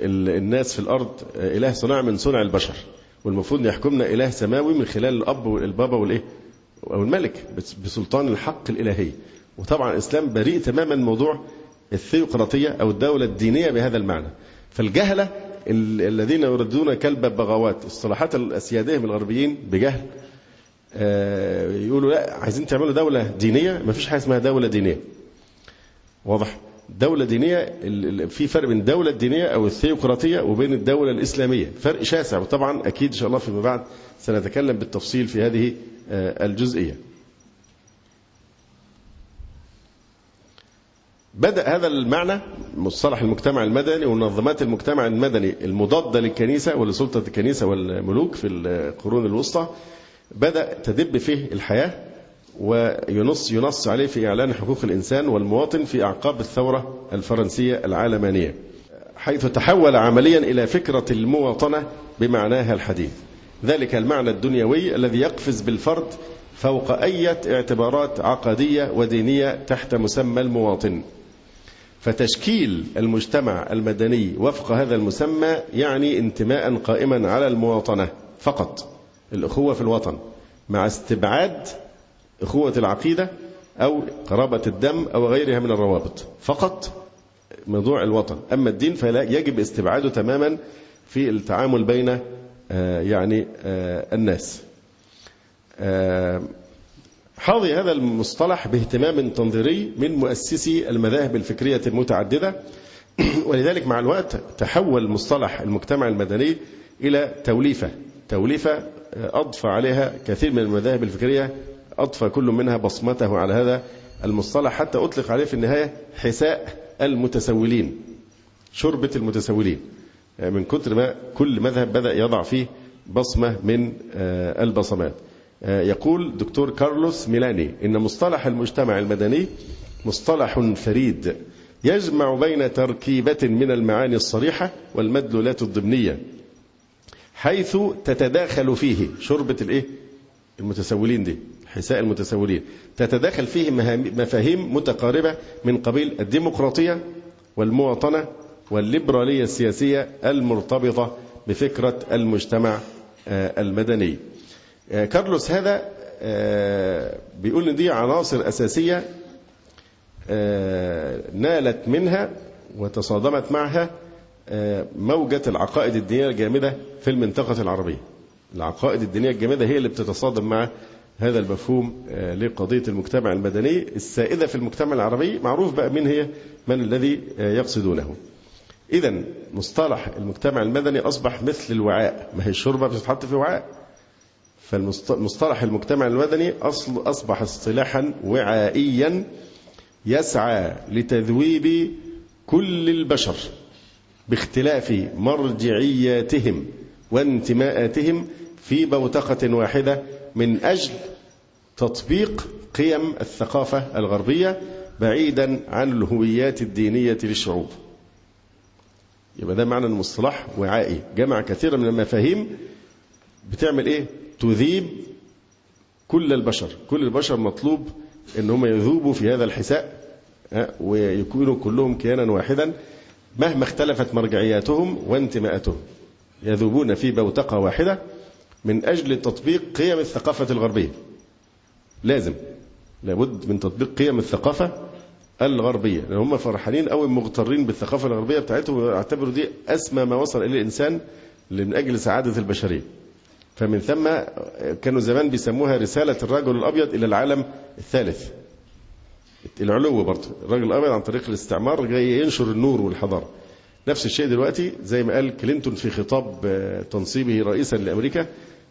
الناس في الأرض. إله صناعي من صنع البشر. والمفروض يحكمنا إله سماوي من خلال الأب والبابا والإيه؟ أو الملك بسلطان الحق الإلهي. وطبعا الإسلام بريء تماما موضوع الثيوقراطية أو الدولة الدينية بهذا المعنى. فالجهلة الذين يردون كلب بغاوات الصلاحات من الغربيين بجهل. يقولوا لا عايزين تعملوا دولة دينية؟ ما فيش حاجة اسمها دولة دينية. واضح. دولة دينية في فرق بين الدولة الدينية أو الثيوقراطية وبين الدولة الإسلامية. فرق شاسع. وطبعا أكيد إن شاء الله فيما بعد سنتكلم بالتفصيل في هذه الجزئية. بدأ هذا المعنى مصطلح المجتمع المدني ومنظمات المجتمع المدني المضادة للكنيسة ولسلطة الكنيسة والملوك في القرون الوسطى بدأ تدب فيه الحياة وينص ينص عليه في إعلان حقوق الإنسان والمواطن في أعقاب الثورة الفرنسية العالمانية حيث تحول عمليا إلى فكرة المواطنة بمعناها الحديث. ذلك المعنى الدنيوي الذي يقفز بالفرد فوق أي اعتبارات عقدية ودينية تحت مسمى المواطن. فتشكيل المجتمع المدني وفق هذا المسمى يعني انتماء قائما على المواطنة فقط الأخوة في الوطن مع استبعاد أخوة العقيدة أو قرابة الدم أو غيرها من الروابط. فقط موضوع الوطن. أما الدين فلا يجب استبعاده تماما في التعامل بين يعني الناس. حظي هذا المصطلح باهتمام تنظيري من مؤسسي المذاهب الفكرية المتعددة. ولذلك مع الوقت تحول مصطلح المجتمع المدني إلى توليفة. توليفة أضفى عليها كثير من المذاهب الفكرية أضفى كل منها بصمته على هذا المصطلح حتى أطلق عليه في النهاية حساء المتسولين شربة المتسولين. من كتر ما كل مذهب بدأ يضع فيه بصمة من البصمات. يقول دكتور كارلوس ميلاني إن مصطلح المجتمع المدني مصطلح فريد يجمع بين تركيبة من المعاني الصريحة والمدلولات الضمنية حيث تتداخل فيه شربة الإيه؟ المتسولين دي حساء المتسولين. تتداخل فيه مفاهيم متقاربة من قبيل الديمقراطية والمواطنة والليبرالية السياسية المرتبطة بفكرة المجتمع المدني. كارلوس هذا بيقول إن دي عناصر أساسية نالت منها وتصادمت معها موجة العقائد الدينية الجامدة في المنطقة العربية. العقائد الدينية الجامدة هي اللي بتتصادم مع هذا المفهوم لقضية المجتمع المدني. السائدة في المجتمع العربي معروف بقى من هي؟ من الذي يقصدونه. إذا مصطلح المجتمع المدني أصبح مثل الوعاء. ما هي الشوربة بتتحط في وعاء. فالمصطلح المجتمع المدني أصل أصبح اصطلاحا وعائيا يسعى لتذويب كل البشر باختلاف مرجعياتهم وانتماءاتهم في بوتقة واحدة من أجل تطبيق قيم الثقافة الغربية بعيدا عن الهويات الدينية للشعوب. يبقى ده معنى المصطلح وعائي. جمع كثيرا من المفاهيم بتعمل إيه؟ تذيب كل البشر. كل البشر مطلوب إن هم يذوبوا في هذا الحساء ويكونوا كلهم كيانا واحدا مهما اختلفت مرجعياتهم وانتماءاتهم. يذوبون في بوتقة واحدة من أجل تطبيق قيم الثقافة الغربية. لازم. لابد من تطبيق قيم الثقافة الغربية لأن هم فرحانين أو مغترين بالثقافة الغربية بتاعتهم ويعتبروا دي أسمى ما وصل إليه الإنسان من أجل سعادة البشرية. فمن ثم كانوا زمان بيسموها رسالة الرجل الأبيض إلى العالم الثالث. العلو برضه الرجل الأبيض عن طريق الاستعمار جاي ينشر النور والحضارة. نفس الشيء دلوقتي زي ما قال كلينتون في خطاب تنصيبه رئيسا لأمريكا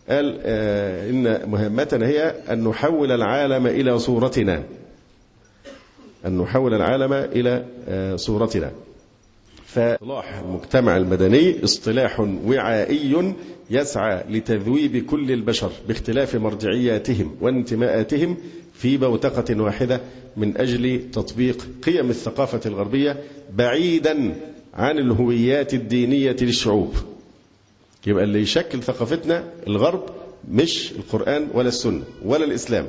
قال إن مهمتنا هي أن نحول العالم إلى صورتنا. أن نحول العالم إلى صورتنا. فإصطلاح المجتمع المدني اصطلاح وعائي يسعى لتذويب كل البشر باختلاف مرجعياتهم وانتماءاتهم في بوتقة واحدة من أجل تطبيق قيم الثقافة الغربية بعيدا عن الهويات الدينية للشعوب. يبقى اللي يشكل ثقافتنا الغرب مش القرآن ولا السنة ولا الإسلام.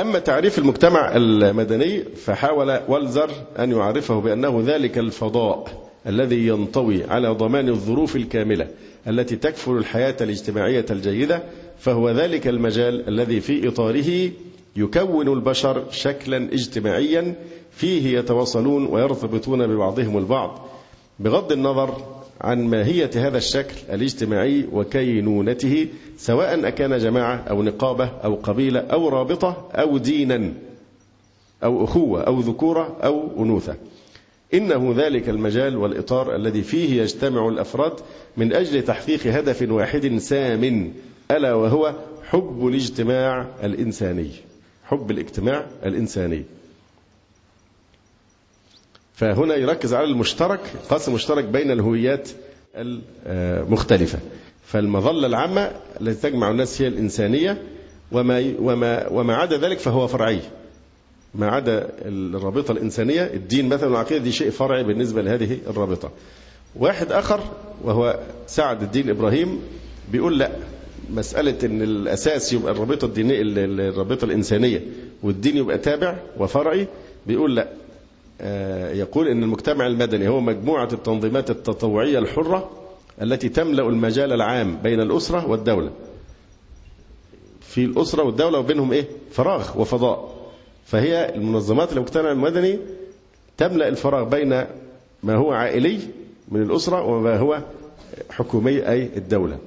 أما تعريف المجتمع المدني فحاول والزر أن يعرفه بأنه ذلك الفضاء الذي ينطوي على ضمان الظروف الكاملة التي تكفل الحياة الاجتماعية الجيدة فهو ذلك المجال الذي في إطاره يكون البشر شكلا اجتماعيا فيه يتواصلون ويرتبطون ببعضهم البعض. بغض النظر عن ماهية هذا الشكل الاجتماعي وكينونته سواء أكان جماعة أو نقابة أو قبيلة أو رابطة أو دينا أو أخوة أو ذكورة أو أنوثة. إنه ذلك المجال والإطار الذي فيه يجتمع الأفراد من أجل تحقيق هدف واحد سام ألا وهو حب الاجتماع الإنساني. حب الاجتماع الإنساني. فهنا يركز على المشترك قاسم مشترك بين الهويات المختلفة. فالمظلة العامة التي تجمع الناس هي الإنسانية وما وما وما عدا ذلك فهو فرعي. ما عدا الرابطة الإنسانية الدين مثلا والعقيدة دي شيء فرعي بالنسبة لهذه الرابطة. واحد آخر وهو سعد الدين إبراهيم بيقول لا مسألة أن الأساس يبقى الرابطة الدينية الرابطة الإنسانية والدين يبقى تابع وفرعي بيقول لا. يقول أن المجتمع المدني هو مجموعة التنظيمات التطوعية الحرة التي تملأ المجال العام بين الأسرة والدولة. في الأسرة والدولة وبينهم إيه؟ فراغ وفضاء. فهي المنظمات المجتمع المدني تملأ الفراغ بين ما هو عائلي من الأسرة وما هو حكومي أي الدولة.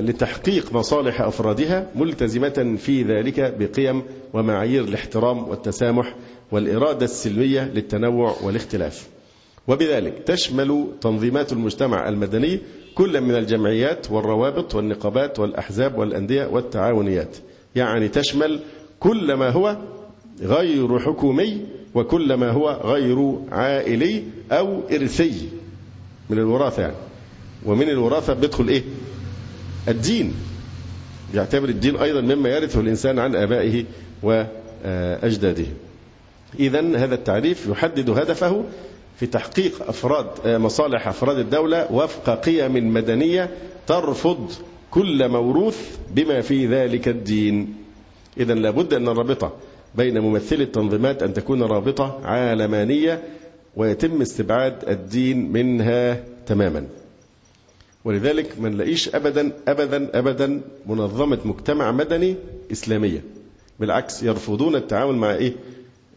لتحقيق مصالح أفرادها ملتزمة في ذلك بقيم ومعايير الاحترام والتسامح والإرادة السلمية للتنوع والاختلاف. وبذلك تشمل تنظيمات المجتمع المدني كل من الجمعيات والروابط والنقابات والأحزاب والأندية والتعاونيات. يعني تشمل كل ما هو غير حكومي وكل ما هو غير عائلي أو إرثي. من الوراثة يعني. ومن الوراثة بيدخل إيه؟ الدين. يعتبر الدين أيضا مما يرثه الإنسان عن آبائه وأجداده. إذا هذا التعريف يحدد هدفه في تحقيق أفراد مصالح أفراد الدولة وفق قيم مدنية ترفض كل موروث بما في ذلك الدين. إذا لابد أن الرابطة بين ممثلي التنظيمات أن تكون رابطة عالمانية ويتم استبعاد الدين منها تماما. ولذلك ما نلاقيش أبدا أبدا أبدا منظمة مجتمع مدني إسلامية. بالعكس يرفضون التعامل مع إيه؟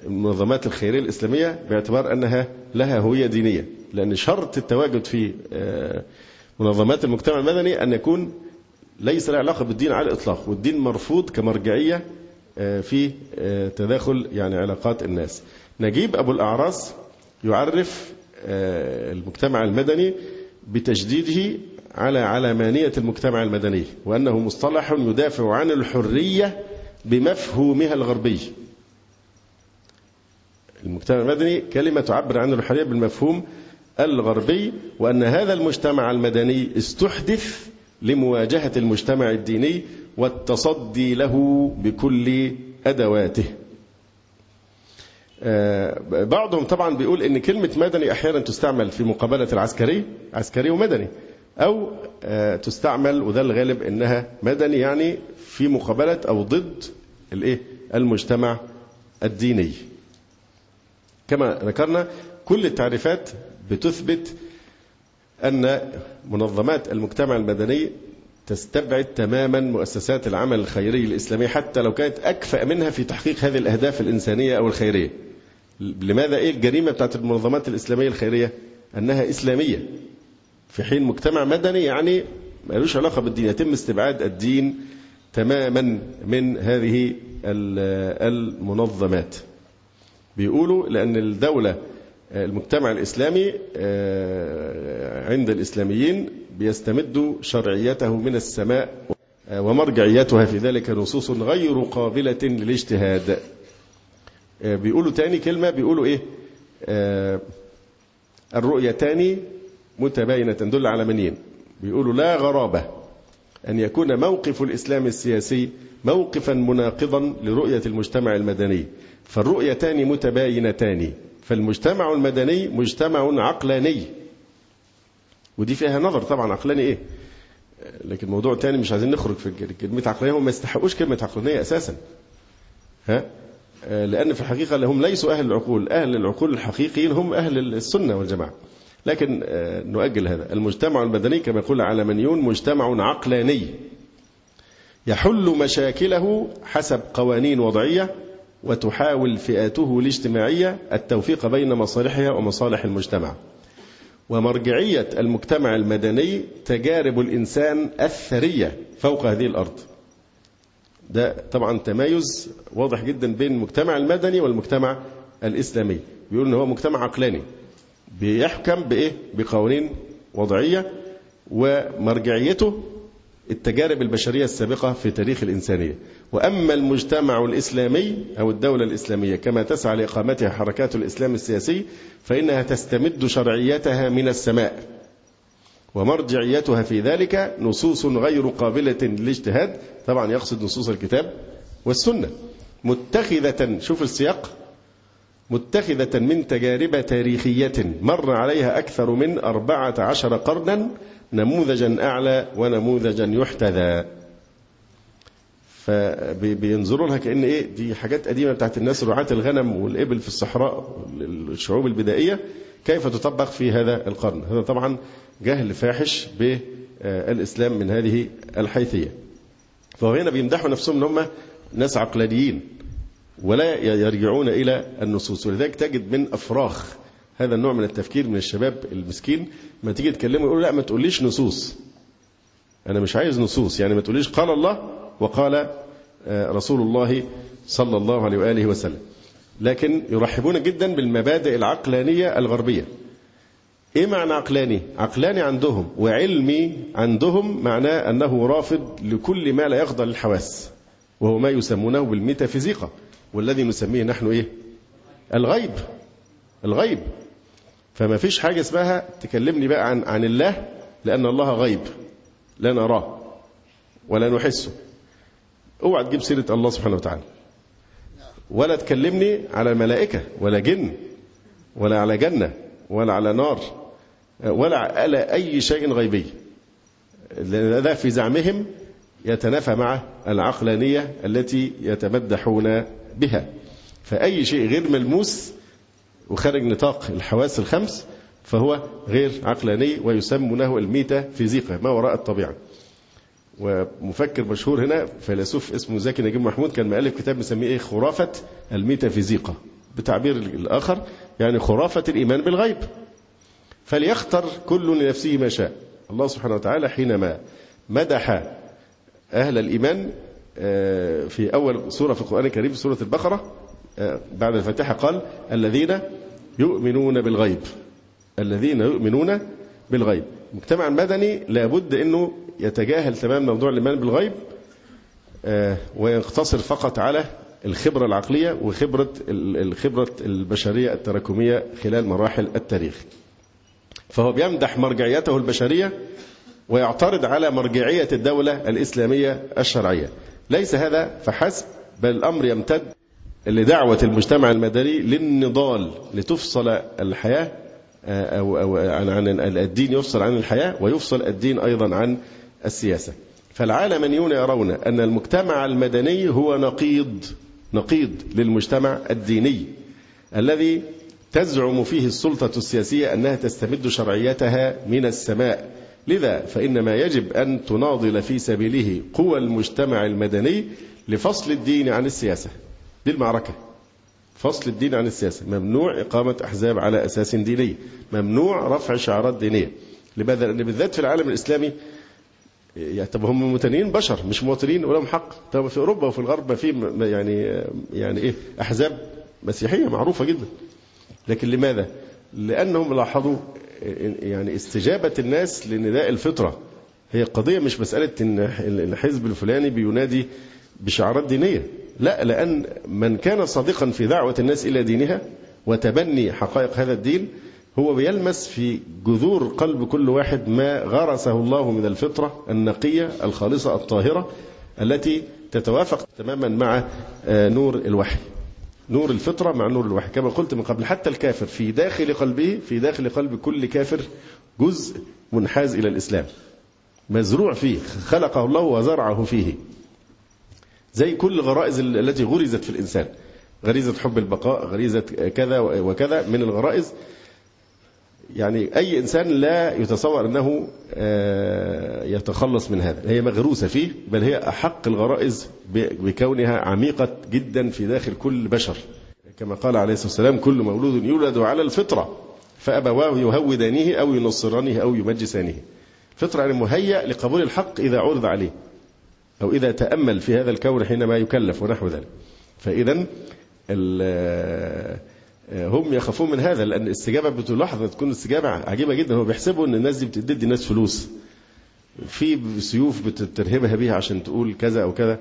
المنظمات الخيرية الإسلامية باعتبار أنها لها هوية دينية لأن شرط التواجد في منظمات المجتمع المدني أن يكون ليس له علاقة بالدين على الإطلاق والدين مرفوض كمرجعية في تداخل يعني علاقات الناس. نجيب أبو الأعراس يعرف المجتمع المدني بتجديده على علمانية المجتمع المدني وأنه مصطلح يدافع عن الحرية بمفهومها الغربي. المجتمع المدني كلمة تعبر عن الحرية بالمفهوم الغربي وأن هذا المجتمع المدني استحدث لمواجهة المجتمع الديني والتصدي له بكل أدواته. بعضهم طبعا بيقول إن كلمة مدني أحيانا تستعمل في مقابلة العسكري عسكري ومدني أو تستعمل وده الغالب إنها مدني يعني في مقابلة أو ضد الإيه؟ المجتمع الديني. كما ذكرنا كل التعريفات بتثبت أن منظمات المجتمع المدني تستبعد تماما مؤسسات العمل الخيري الإسلامي حتى لو كانت أكفأ منها في تحقيق هذه الأهداف الإنسانية أو الخيرية. لماذا إيه الجريمة بتاعت المنظمات الإسلامية الخيرية؟ أنها إسلامية. في حين مجتمع مدني يعني ملوش علاقة بالدين يتم استبعاد الدين تماما من هذه المنظمات. بيقولوا لأن الدولة المجتمع الإسلامي عند الإسلاميين بيستمد شرعيته من السماء ومرجعيتها في ذلك نصوص غير قابلة للاجتهاد. بيقولوا تاني كلمة بيقولوا إيه؟ الرؤيتان متباينة تدل على منين؟ بيقولوا لا غرابة أن يكون موقف الإسلام السياسي موقفا مناقضا لرؤية المجتمع المدني. فالرؤيتان متباينتان فالمجتمع المدني مجتمع عقلاني. ودي فيها نظر طبعا عقلاني إيه؟ لكن موضوع تاني مش عايزين نخرج في كلمة عقلانية هم ما يستحقوش كلمة عقلانية أساسا. ها؟ لأن في الحقيقة هم ليسوا أهل العقول أهل العقول الحقيقيين هم أهل السنة والجماعة. لكن نؤجل هذا. المجتمع المدني كما يقول علمانيون مجتمع عقلاني. يحل مشاكله حسب قوانين وضعية وتحاول فئاته الاجتماعية التوفيق بين مصالحها ومصالح المجتمع. ومرجعية المجتمع المدني تجارب الإنسان الثرية فوق هذه الأرض. ده طبعا تمايز واضح جدا بين المجتمع المدني والمجتمع الإسلامي. بيقول إن هو مجتمع عقلاني بيحكم بإيه؟ بقوانين وضعية ومرجعيته التجارب البشرية السابقة في تاريخ الإنسانية. وأما المجتمع الإسلامي أو الدولة الإسلامية كما تسعى لإقامتها حركات الإسلام السياسي فإنها تستمد شرعيتها من السماء. ومرجعيتها في ذلك نصوص غير قابلة للاجتهاد طبعا يقصد نصوص الكتاب والسنة. متخذة شوف السياق. متخذة من تجارب تاريخية مر عليها أكثر من أربعة عشر قرنا نموذجا أعلى ونموذجا يحتذى. فبينظروا لها كأن إيه دي حاجات قديمة بتاعت الناس رعاة الغنم والإبل في الصحراء الشعوب البدائية. كيف تطبق في هذا القرن؟ هذا طبعا جهل فاحش بالإسلام من هذه الحيثية. فهو هنا بيمدحوا نفسهم إن هم ناس عقلانيين ولا يرجعون إلى النصوص. ولذلك تجد من أفراخ هذا النوع من التفكير من الشباب المسكين ما تيجي تكلمه يقول لا ما تقوليش نصوص. أنا مش عايز نصوص يعني ما تقوليش قال الله وقال رسول الله صلى الله عليه وآله وسلم. لكن يرحبون جدا بالمبادئ العقلانية الغربية. إيه معنى عقلاني؟ عقلاني عندهم وعلمي عندهم معناه أنه رافض لكل ما لا يخضع للحواس وهو ما يسمونه بالميتافيزيقا والذي نسميه نحن إيه؟ الغيب. الغيب. فما فيش حاجة اسمها تكلمني بقى عن عن الله لأن الله غيب لا نراه ولا نحسه. اوعى تجيب سيرة الله سبحانه وتعالى. ولا تكلمني على ملائكة ولا جن ولا على جنة ولا على نار ولا على أي شيء غيبي. هذا في زعمهم يتنافى مع العقلانية التي يتمدحون بها. فأي شيء غير ملموس وخارج نطاق الحواس الخمس فهو غير عقلاني ويسمونه الميتافيزيقا ما وراء الطبيعة. ومفكر مشهور هنا فيلسوف اسمه زكي نجيب محمود كان مؤلف كتاب مسميه إيه؟ خرافة الميتافيزيقا بتعبير الآخر يعني خرافة الإيمان بالغيب. فليختر كل لنفسه ما شاء. الله سبحانه وتعالى حينما مدح أهل الإيمان في أول سورة في القرآن الكريم في سورة البقرة بعد الفاتحة قال الذين يؤمنون بالغيب. الذين يؤمنون بالغيب. المجتمع المدني لابد أنه يتجاهل تمام موضوع الإيمان بالغيب ويقتصر فقط على الخبرة العقلية وخبرة الخبرة البشرية التراكمية خلال مراحل التاريخ. فهو بيمدح مرجعيته البشرية ويعترض على مرجعية الدولة الإسلامية الشرعية. ليس هذا فحسب بل الأمر يمتد لدعوة المجتمع المدني للنضال لتفصل الحياة أو, أو عن, عن الدين يفصل عن الحياة ويفصل الدين أيضا عن السياسة. فالعالمانيون يرون أن المجتمع المدني هو نقيض نقيض للمجتمع الديني الذي تزعم فيه السلطة السياسية أنها تستمد شرعيتها من السماء. لذا فإن ما يجب أن تناضل في سبيله قوى المجتمع المدني لفصل الدين عن السياسة. دي المعركة فصل الدين عن السياسة. ممنوع إقامة أحزاب على أساس ديني. ممنوع رفع شعارات دينية. لماذا؟ لأن بالذات في العالم الإسلامي طب هم متنين بشر مش مواطنين ولهم حق. طب في أوروبا وفي الغرب في يعني يعني إيه؟ أحزاب مسيحية معروفة جدا. لكن لماذا؟ لأنهم لاحظوا يعني استجابة الناس لنداء الفطرة. هي قضية مش مسألة إن الحزب الفلاني بينادي بشعارات دينية. لا لأن من كان صادقا في دعوة الناس إلى دينها وتبني حقائق هذا الدين هو بيلمس في جذور قلب كل واحد ما غرسه الله من الفطرة النقية الخالصة الطاهرة التي تتوافق تماما مع نور الوحي. نور الفطرة مع نور الوحي. كما قلت من قبل حتى الكافر في داخل قلبه في داخل قلب كل كافر جزء منحاز إلى الإسلام. مزروع فيه خلقه الله وزرعه فيه. زي كل الغرائز التي غرزت في الإنسان. غريزة حب البقاء غريزة كذا وكذا من الغرائز. يعني أي إنسان لا يتصور أنه يتخلص من هذا. هي مغروسة فيه بل هي أحق الغرائز بكونها عميقة جدا في داخل كل بشر. كما قال عليه الصلاة والسلام كل مولود يولد على الفطرة فأبواه يهودانه أو ينصرانه أو يمجسانه فطرة يعني مهيأ لقبول الحق إذا عرض عليه. أو إذا تأمل في هذا الكون حينما يكلف ونحو ذلك. فإذا هم يخافون من هذا لأن الاستجابة بتلاحظ تكون استجابة عجيبة جدا. هو بيحسبوا أن الناس دي بتدي الناس فلوس. في سيوف بترهبها بيها عشان تقول كذا أو كذا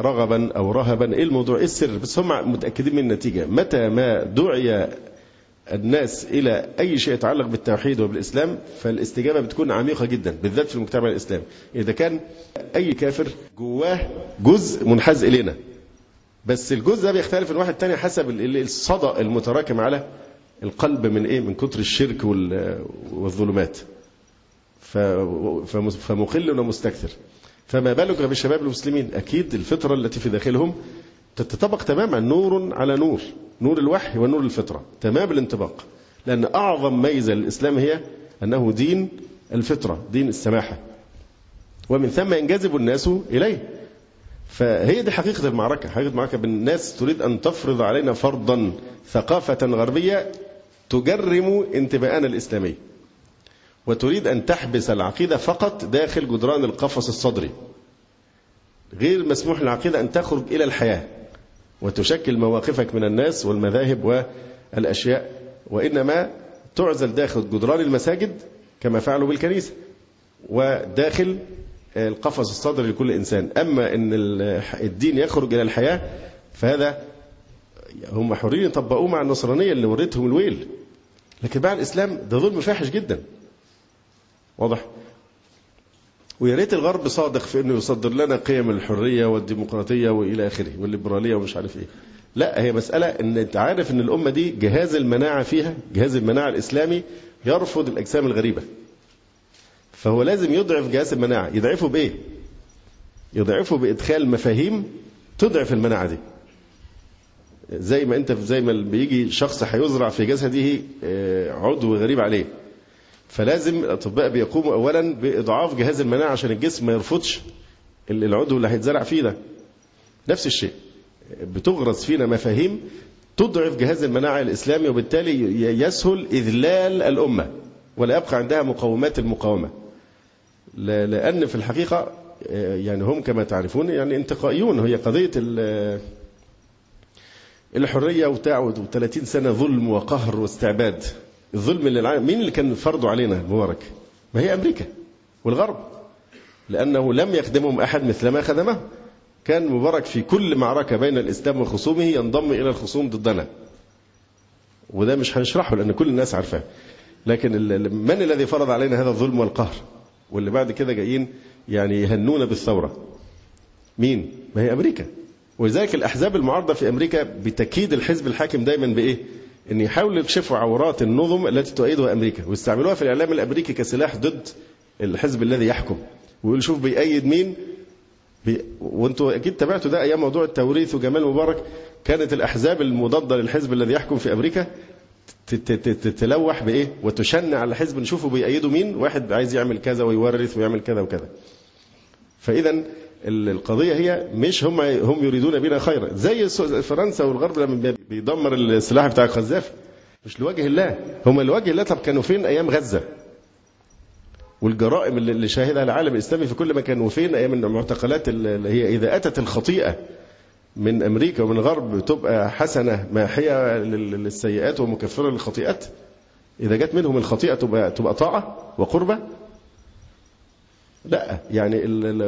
رغبا أو رهبا. إيه الموضوع؟ إيه السر؟ بس هم متأكدين من النتيجة. متى ما دعي الناس إلى أي شيء يتعلق بالتوحيد وبالإسلام فالاستجابة بتكون عميقة جدا بالذات في المجتمع الإسلامي. إذا كان أي كافر جواه جزء منحاز إلينا. بس الجزء ده بيختلف من واحد تاني حسب الصدى المتراكم على القلب من إيه؟ من كتر الشرك والظلمات. فمقل ومستكثر. فما بالك بالشباب المسلمين؟ أكيد الفطرة التي في داخلهم تتطابق تماما نور على نور نور الوحي ونور الفطرة تمام الانطباق. لأن أعظم ميزة للإسلام هي أنه دين الفطرة دين السماحة. ومن ثم ينجذب الناس إليه. فهي دي حقيقة المعركة. حقيقة المعركة بالناس تريد أن تفرض علينا فرضا ثقافة غربية تجرم انتماءنا الإسلامي. وتريد أن تحبس العقيدة فقط داخل جدران القفص الصدري. غير مسموح للعقيدة أن تخرج إلى الحياة. وتشكل مواقفك من الناس والمذاهب والأشياء وإنما تعزل داخل جدران المساجد كما فعلوا بالكنيسة وداخل القفص الصدري لكل إنسان. أما أن الدين يخرج إلى الحياة فهذا هم حرين يطبقوه مع النصرانية اللي وريتهم الويل. لكن مع الإسلام ده ظلم فاحش جدا. واضح؟ ويا ريت الغرب صادق في إنه يصدر لنا قيم الحرية والديمقراطية وإلى آخره والليبرالية ومش عارف إيه. لا هي مسألة إن أنت عارف إن الأمة دي جهاز المناعة فيها جهاز المناعة الإسلامي يرفض الأجسام الغريبة. فهو لازم يضعف جهاز المناعة يضعفه بإيه يضعفه بإدخال مفاهيم تضعف المناعة دي زي ما أنت زي ما بيجي شخص هيزرع في جسده عضو غريب عليه فلازم الاطباء بيقوموا اولا بإضعاف جهاز المناعة عشان الجسم ما يرفضش العضو اللي هيتزرع فيه ده. نفس الشيء. بتغرس فينا مفاهيم تضعف جهاز المناعة الإسلامي وبالتالي يسهل إذلال الأمة ولا يبقى عندها مقومات المقاومة. لأن في الحقيقة يعني هم كما تعرفون يعني انتقائيون. هي قضية الحرية وبتاع و30 سنة ظلم وقهر واستعباد. الظلم اللي العالم مين اللي كان فرضه علينا مبارك؟ ما هي أمريكا والغرب. لأنه لم يخدمهم أحد مثل ما خدمه. كان مبارك في كل معركة بين الإسلام وخصومه ينضم إلى الخصوم ضدنا. وده مش هنشرحه لأن كل الناس عارفاه. لكن من الذي فرض علينا هذا الظلم والقهر؟ واللي بعد كده جايين يعني يهنونا بالثورة. مين؟ ما هي أمريكا. ولذلك الأحزاب المعارضة في أمريكا بتكيد الحزب الحاكم دايما بإيه؟ أن يحاولوا يكشفوا عورات النظم التي تؤيدها أمريكا ويستعملوها في الإعلام الأمريكي كسلاح ضد الحزب الذي يحكم. ويقول شوف بيأيد مين؟ بي... وانتوا أكيد تابعتوا ده أيام موضوع التوريث وجمال مبارك. كانت الأحزاب المضادة للحزب الذي يحكم في أمريكا تتلوح بإيه؟ وتشنع على الحزب. نشوفه بيأيدوا مين؟ واحد عايز يعمل كذا ويورث ويعمل كذا وكذا. فاذا القضية هي مش هم هم يريدون بنا خيرا. زي فرنسا والغرب لما بيدمر السلاح بتاع القذافي مش لوجه الله. هم لوجه الله. طب كانوا فين أيام غزة؟ والجرائم اللي شاهدها العالم الإسلامي في كل مكان وفين أيام المعتقلات اللي هي إذا أتت الخطيئة من أمريكا ومن الغرب تبقى حسنة ماحية للسيئات ومكفرة للخطيئات. إذا جت منهم الخطيئة تبقى تبقى طاعة وقربة. لا يعني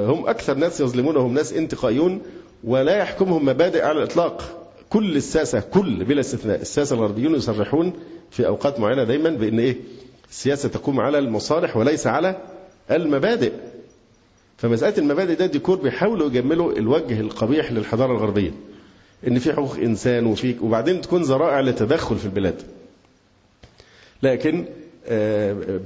هم أكثر ناس يظلمونهم ناس انتقائيون ولا يحكمهم مبادئ على الإطلاق. كل الساسة كل بلا استثناء الساسة الغربيون يصرحون في أوقات معينة دايما بأن إيه؟ السياسة تقوم على المصالح وليس على المبادئ. فمسألة المبادئ ده ديكور بيحاولوا يجملوا الوجه القبيح للحضارة الغربية. إن في حقوق إنسان وفي وبعدين تكون ذرائع للتدخل في البلاد. لكن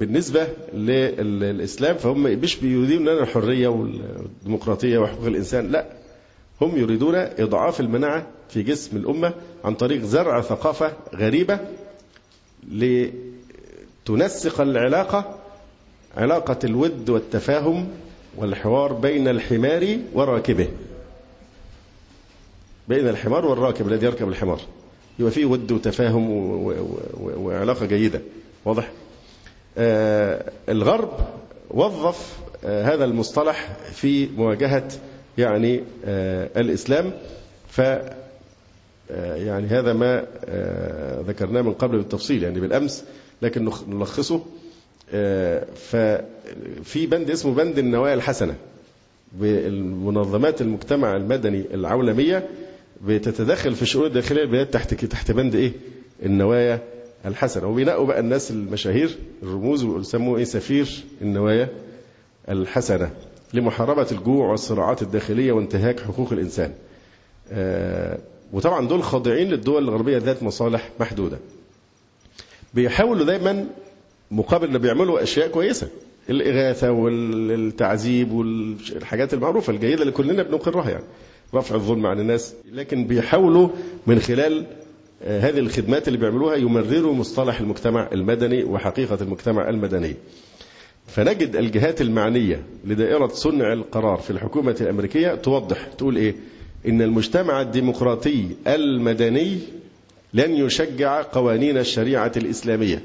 بالنسبة للإسلام فهم مش بيريدون لنا الحرية والديمقراطية وحقوق الإنسان لا. هم يريدون إضعاف المناعة في جسم الأمة عن طريق زرع ثقافة غريبة لتنسق العلاقة علاقة الود والتفاهم والحوار بين الحمار وراكبه. بين الحمار والراكب الذي يركب الحمار. يبقى فيه ود وتفاهم وعلاقة جيدة. واضح؟ آه الغرب وظف آه هذا المصطلح في مواجهة يعني آه الإسلام ف يعني هذا ما ذكرناه من قبل بالتفصيل يعني بالأمس لكن نلخصه ففي بند اسمه بند النوايا الحسنة بالمنظمات المجتمع المدني العولمية بتتدخل في الشؤون الداخلية تحت تحت بند إيه؟ النوايا الحسنة. وبينقوا بقى الناس المشاهير الرموز ويسموه إيه سفير النوايا الحسنة لمحاربة الجوع والصراعات الداخلية وانتهاك حقوق الإنسان. آه وطبعا دول خاضعين للدول الغربية ذات مصالح محدودة. بيحاولوا دايما مقابل اللي بيعملوا أشياء كويسة. الإغاثة والتعذيب والحاجات المعروفة الجيدة اللي كلنا بنقرها يعني. رفع الظلم عن الناس. لكن بيحاولوا من خلال هذه الخدمات اللي بيعملوها يمرروا مصطلح المجتمع المدني وحقيقة المجتمع المدني. فنجد الجهات المعنية لدائرة صنع القرار في الحكومة الأمريكية توضح تقول إيه؟ إن المجتمع الديمقراطي المدني لن يشجع قوانين الشريعة الإسلامية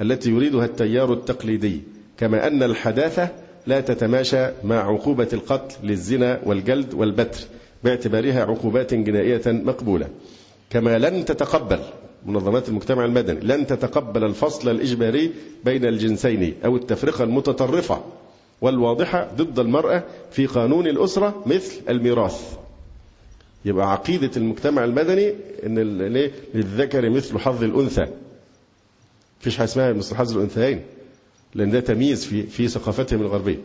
التي يريدها التيار التقليدي كما أن الحداثة لا تتماشى مع عقوبة القتل للزنا والجلد والبتر باعتبارها عقوبات جنائية مقبولة. كما لن تتقبل منظمات المجتمع المدني لن تتقبل الفصل الإجباري بين الجنسين أو التفرقة المتطرفة والواضحة ضد المرأة في قانون الأسرة مثل الميراث. يبقى عقيدة المجتمع المدني أن للذكر مثل حظ الأنثى. فيش حاجة اسمها مثل حظ الأنثيين لأن ده تمييز في في ثقافتهم الغربية.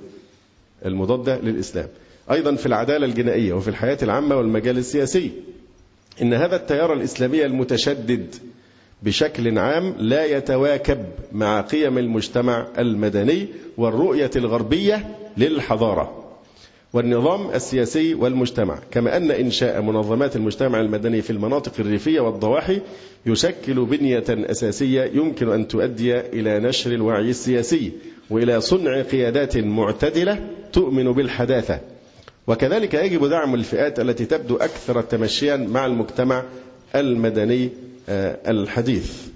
المضادة للإسلام. أيضا في العدالة الجنائية وفي الحياة العامة والمجال السياسي. إن هذا التيار الإسلامي المتشدد بشكل عام لا يتواكب مع قيم المجتمع المدني والرؤية الغربية للحضارة والنظام السياسي والمجتمع كما أن إنشاء منظمات المجتمع المدني في المناطق الريفية والضواحي يشكل بنية أساسية يمكن أن تؤدي إلى نشر الوعي السياسي وإلى صنع قيادات معتدلة تؤمن بالحداثة. وكذلك يجب دعم الفئات التي تبدو أكثر تمشيا مع المجتمع المدني الحديث.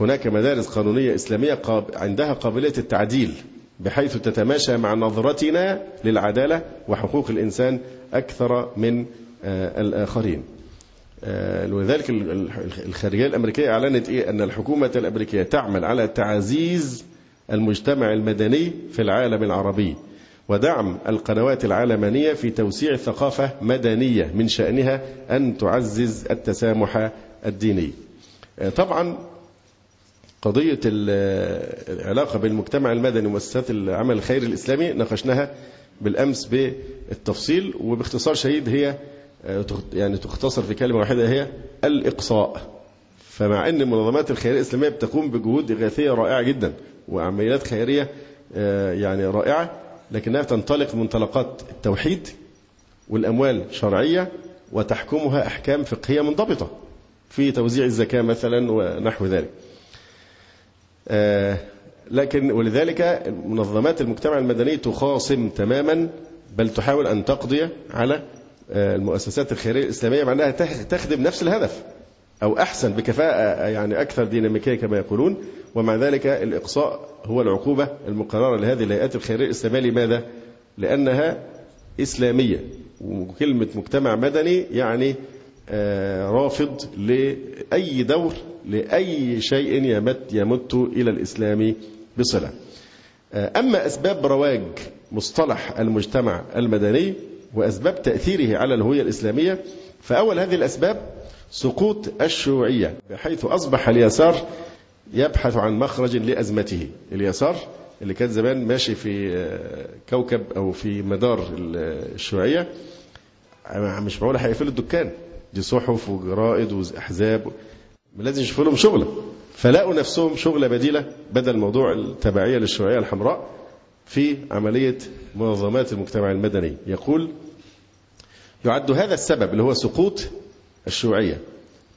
هناك مدارس قانونية إسلامية عندها قابلية التعديل بحيث تتماشى مع نظرتنا للعدالة وحقوق الإنسان أكثر من الآخرين. ولذلك الخارجية الأمريكية أعلنت إيه؟ أن الحكومة الأمريكية تعمل على تعزيز المجتمع المدني في العالم العربي. ودعم القنوات العالمانية في توسيع ثقافة مدنية من شأنها أن تعزز التسامح الديني. طبعا قضية العلاقة بين المجتمع المدني ومؤسسات العمل الخيري الإسلامي ناقشناها بالأمس بالتفصيل وباختصار شديد هي يعني تختصر في كلمة واحدة هي الإقصاء. فمع أن المنظمات الخيرية الإسلامية بتقوم بجهود إغاثية رائعة جدا وعمليات خيرية يعني رائعة لكنها تنطلق من منطلقات التوحيد والأموال شرعية وتحكمها أحكام فقهية منضبطة في توزيع الزكاة مثلا ونحو ذلك. لكن ولذلك منظمات المجتمع المدني تخاصم تماما بل تحاول أن تقضي على المؤسسات الخيرية الإسلامية مع أنها تخدم نفس الهدف أو أحسن بكفاءة يعني أكثر ديناميكية كما يقولون ومع ذلك الإقصاء هو العقوبة المقررة لهذه الهيئات الخيرية الإسلامية لماذا؟ لأنها إسلامية. وكلمة مجتمع مدني يعني آه، رافض لأي دور لأي شيء يمت يمت إلى الإسلام بصلة. آه، أما أسباب رواج مصطلح المجتمع المدني وأسباب تأثيره على الهوية الإسلامية فأول هذه الأسباب سقوط الشيوعية بحيث أصبح اليسار يبحث عن مخرج لأزمته. اليسار اللي كان زمان ماشي في آه، كوكب أو في مدار الشيوعية. مش معقول هيقفلوا الدكان. دي صحف وجرائد وأحزاب. لازم يشوفوا لهم شغلة فلاقوا نفسهم شغلة بديلة بدل موضوع التبعية للشيوعية الحمراء في عملية منظمات المجتمع المدني. يقول يعد هذا السبب اللي هو سقوط الشيوعية.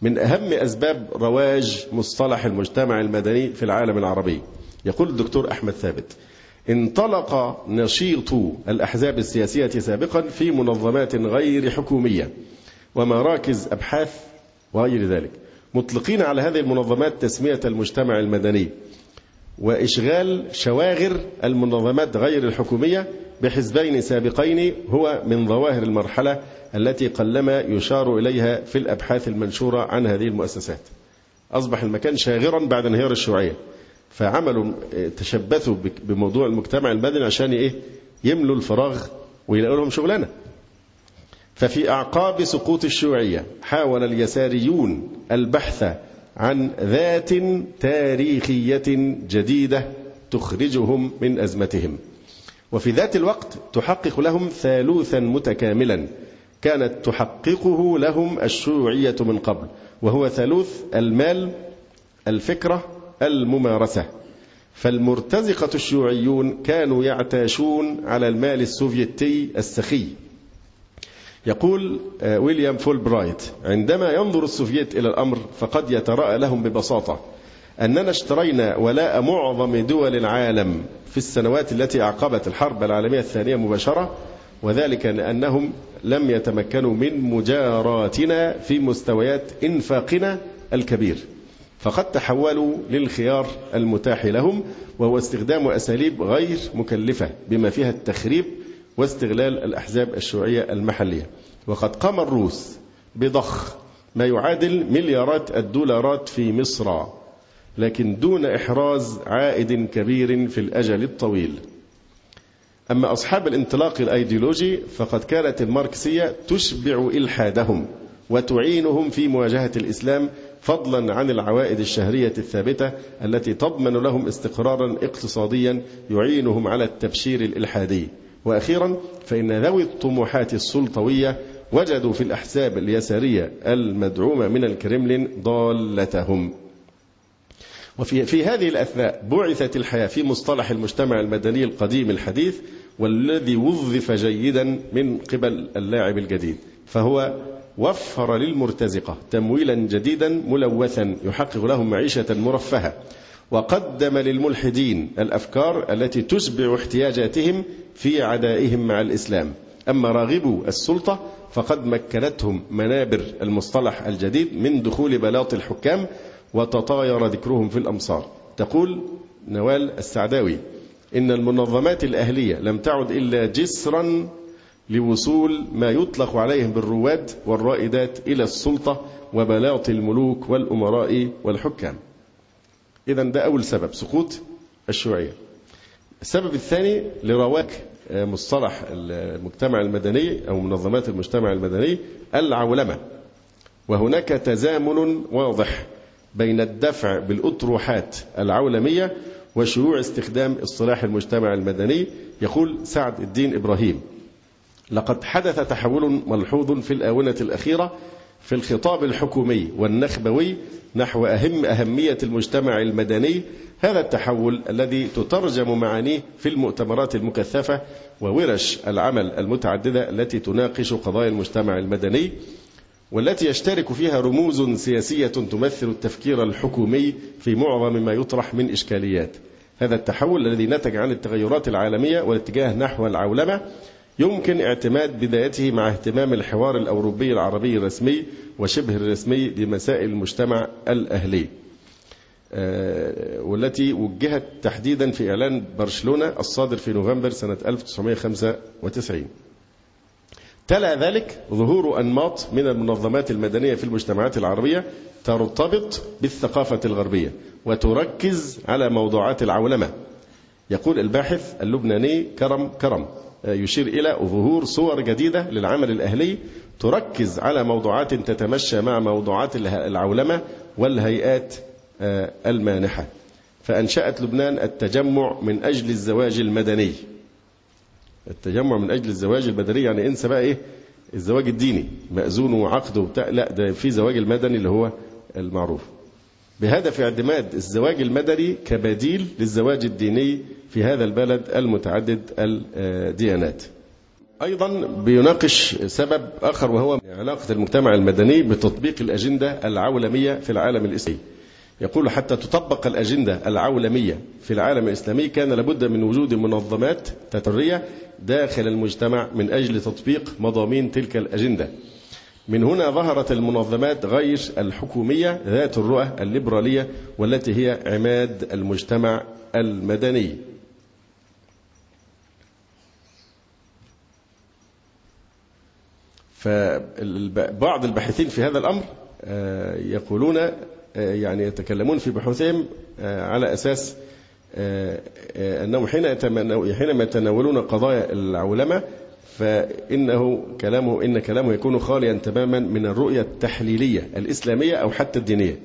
من أهم أسباب رواج مصطلح المجتمع المدني في العالم العربي. يقول الدكتور أحمد ثابت انطلق نشيط الأحزاب السياسية سابقا في منظمات غير حكومية ومراكز أبحاث وغير ذلك مطلقين على هذه المنظمات تسمية المجتمع المدني وإشغال شواغر المنظمات غير الحكومية بحزبين سابقين هو من ظواهر المرحلة التي قلما يشار إليها في الأبحاث المنشورة عن هذه المؤسسات. أصبح المكان شاغرا بعد انهيار الشيوعية. فعملوا تشبثوا بموضوع المجتمع المدني عشان إيه؟ يملوا الفراغ ويلاقوا لهم شغلانة. ففي أعقاب سقوط الشيوعية حاول اليساريون البحث عن ذات تاريخية جديدة تخرجهم من أزمتهم. وفي ذات الوقت تحقق لهم ثالوثا متكاملا. كانت تحققه لهم الشيوعية من قبل وهو ثالوث المال الفكرة الممارسة. فالمرتزقة الشيوعيون كانوا يعتاشون على المال السوفيتي السخي. يقول آه، ويليام فولبرايت عندما ينظر السوفيت إلى الأمر فقد يتراءى لهم ببساطة. أننا اشترينا ولاء معظم دول العالم في السنوات التي أعقبت الحرب العالمية الثانية مباشرة وذلك لأنهم لم يتمكنوا من مجاراتنا في مستويات إنفاقنا الكبير. فقد تحولوا للخيار المتاح لهم وهو استخدام أساليب غير مكلفة بما فيها التخريب واستغلال الأحزاب الشيوعية المحلية. وقد قام الروس بضخ ما يعادل مليارات الدولارات في مصر. لكن دون إحراز عائد كبير في الأجل الطويل. أما أصحاب الانطلاق الأيديولوجي فقد كانت الماركسية تشبع إلحادهم وتعينهم في مواجهة الإسلام فضلا عن العوائد الشهرية الثابتة التي تضمن لهم استقرارا اقتصاديا يعينهم على التبشير الإلحادي. وأخيرا فإن ذوي الطموحات السلطوية وجدوا في الأحزاب اليسارية المدعومة من الكرملين ضالتهم. وفي في هذه الأثناء بعثت الحياة في مصطلح المجتمع المدني القديم الحديث والذي وظف جيدا من قبل اللاعب الجديد فهو وفر للمرتزقة تمويلا جديدا ملوثا يحقق لهم معيشة مرفهة وقدم للملحدين الأفكار التي تشبع احتياجاتهم في عدائهم مع الإسلام. أما راغبو السلطة فقد مكنتهم منابر المصطلح الجديد من دخول بلاط الحكام وتطاير ذكرهم في الأمصار. تقول نوال السعداوي إن المنظمات الأهلية لم تعد إلا جسرا لوصول ما يطلق عليهم بالرواد والرائدات إلى السلطة وبلاط الملوك والأمراء والحكام. إذا ده أول سبب سقوط الشيوعية. السبب الثاني لرواج مصطلح المجتمع المدني أو منظمات المجتمع المدني العولمة. وهناك تزامن واضح بين الدفع بالأطروحات العولمية وشيوع استخدام اصطلاح المجتمع المدني يقول سعد الدين إبراهيم. لقد حدث تحول ملحوظ في الآونة الأخيرة في الخطاب الحكومي والنخبوي نحو أهم أهمية المجتمع المدني هذا التحول الذي تترجم معانيه في المؤتمرات المكثفة وورش العمل المتعددة التي تناقش قضايا المجتمع المدني. والتي يشترك فيها رموز سياسية تمثل التفكير الحكومي في معظم ما يطرح من إشكاليات. هذا التحول الذي نتج عن التغيرات العالمية والاتجاه نحو العولمة يمكن اعتماد بدايته مع اهتمام الحوار الأوروبي العربي الرسمي وشبه الرسمي بمسائل المجتمع الأهلي. والتي وجهت تحديدا في إعلان برشلونة الصادر في نوفمبر سنة 1995 تلا ذلك ظهور أنماط من المنظمات المدنية في المجتمعات العربية ترتبط بالثقافة الغربية وتركز على موضوعات العولمة. يقول الباحث اللبناني كرم كرم يشير إلى ظهور صور جديدة للعمل الأهلي تركز على موضوعات تتمشى مع موضوعات العولمة والهيئات المانحة. فأنشأت لبنان التجمع من أجل الزواج المدني. التجمع من أجل الزواج المدني يعني إنسى بقى إيه؟ الزواج الديني. مأذون وعقد وبتاع لا ده في زواج المدني اللي هو المعروف. بهدف اعتماد الزواج المدني كبديل للزواج الديني في هذا البلد المتعدد الديانات. أيضا بيناقش سبب آخر وهو علاقة المجتمع المدني بتطبيق الأجندة العولمية في العالم الإسلامي. يقول حتى تطبق الأجندة العولمية في العالم الإسلامي كان لابد من وجود منظمات تترية داخل المجتمع من أجل تطبيق مضامين تلك الأجندة. من هنا ظهرت المنظمات غير الحكومية ذات الرؤى الليبرالية والتي هي عماد المجتمع المدني. فبعض الباحثين في هذا الأمر يقولون يعني يتكلمون في بحوثهم على أساس أنهم حين حينما يتناولون قضايا العولمة فإنه كلامه إن كلامه يكون خاليا تماما من الرؤية التحليلية الإسلامية أو حتى الدينية.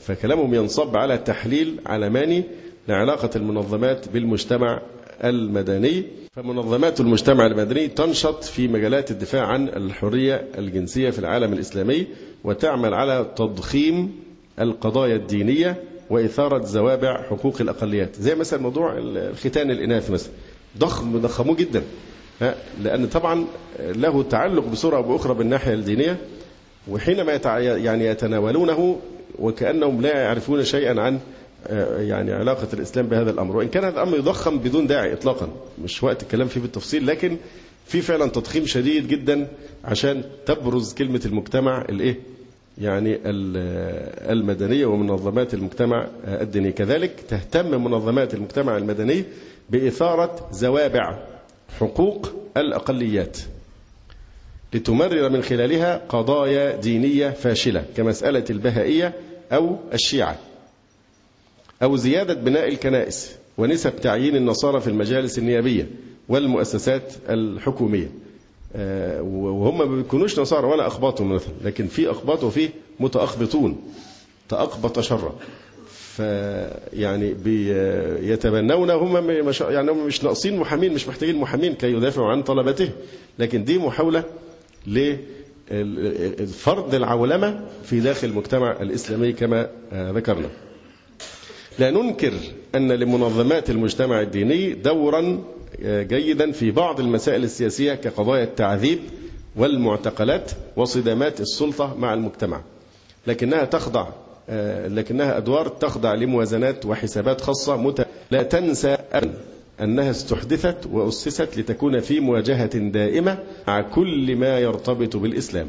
فكلامهم ينصب على تحليل علماني لعلاقة المنظمات بالمجتمع المدني. فمنظمات المجتمع المدني تنشط في مجالات الدفاع عن الحرية الجنسية في العالم الإسلامي وتعمل على تضخيم القضايا الدينية وإثارة زوابع حقوق الأقليات. زي مثلا موضوع الختان الإناث مثلا. ضخم ضخموه جدا. لأن طبعا له تعلق بصورة أو بأخرى بالناحية الدينية وحينما. يعني يتناولونه وكأنهم لا يعرفون شيئا عن يعني علاقة الإسلام بهذا الأمر. وإن كان هذا الأمر يضخم بدون داعي إطلاقا. مش وقت الكلام فيه بالتفصيل لكن في فعلا تضخيم شديد جدا عشان تبرز كلمة المجتمع الإيه؟ يعني المدنية ومنظمات المجتمع الديني كذلك تهتم منظمات المجتمع المدني بإثارة زوابع حقوق الأقليات لتمرر من خلالها قضايا دينية فاشلة كمسألة البهائية أو الشيعة أو زيادة بناء الكنائس ونسب تعيين النصارى في المجالس النيابية والمؤسسات الحكومية. وهم ما بيكونوش نصارى ولا أخباطهم مثلا لكن في أخباط وفي متأخبطون تأقبط شرا. فيعني يتبنون هم مش يعني هم مش ناقصين محامين مش محتاجين محامين كي يدافعوا عن طلبته. لكن دي محاولة لفرض العولمة في داخل المجتمع الإسلامي كما ذكرنا. لا ننكر أن لمنظمات المجتمع الديني دورا جيدا في بعض المسائل السياسية كقضايا التعذيب والمعتقلات وصدامات السلطة مع المجتمع. لكنها تخضع لكنها أدوار تخضع لموازنات وحسابات خاصة مت... لا تنسى أن أنها استحدثت وأسست لتكون في مواجهة دائمة مع كل ما يرتبط بالإسلام.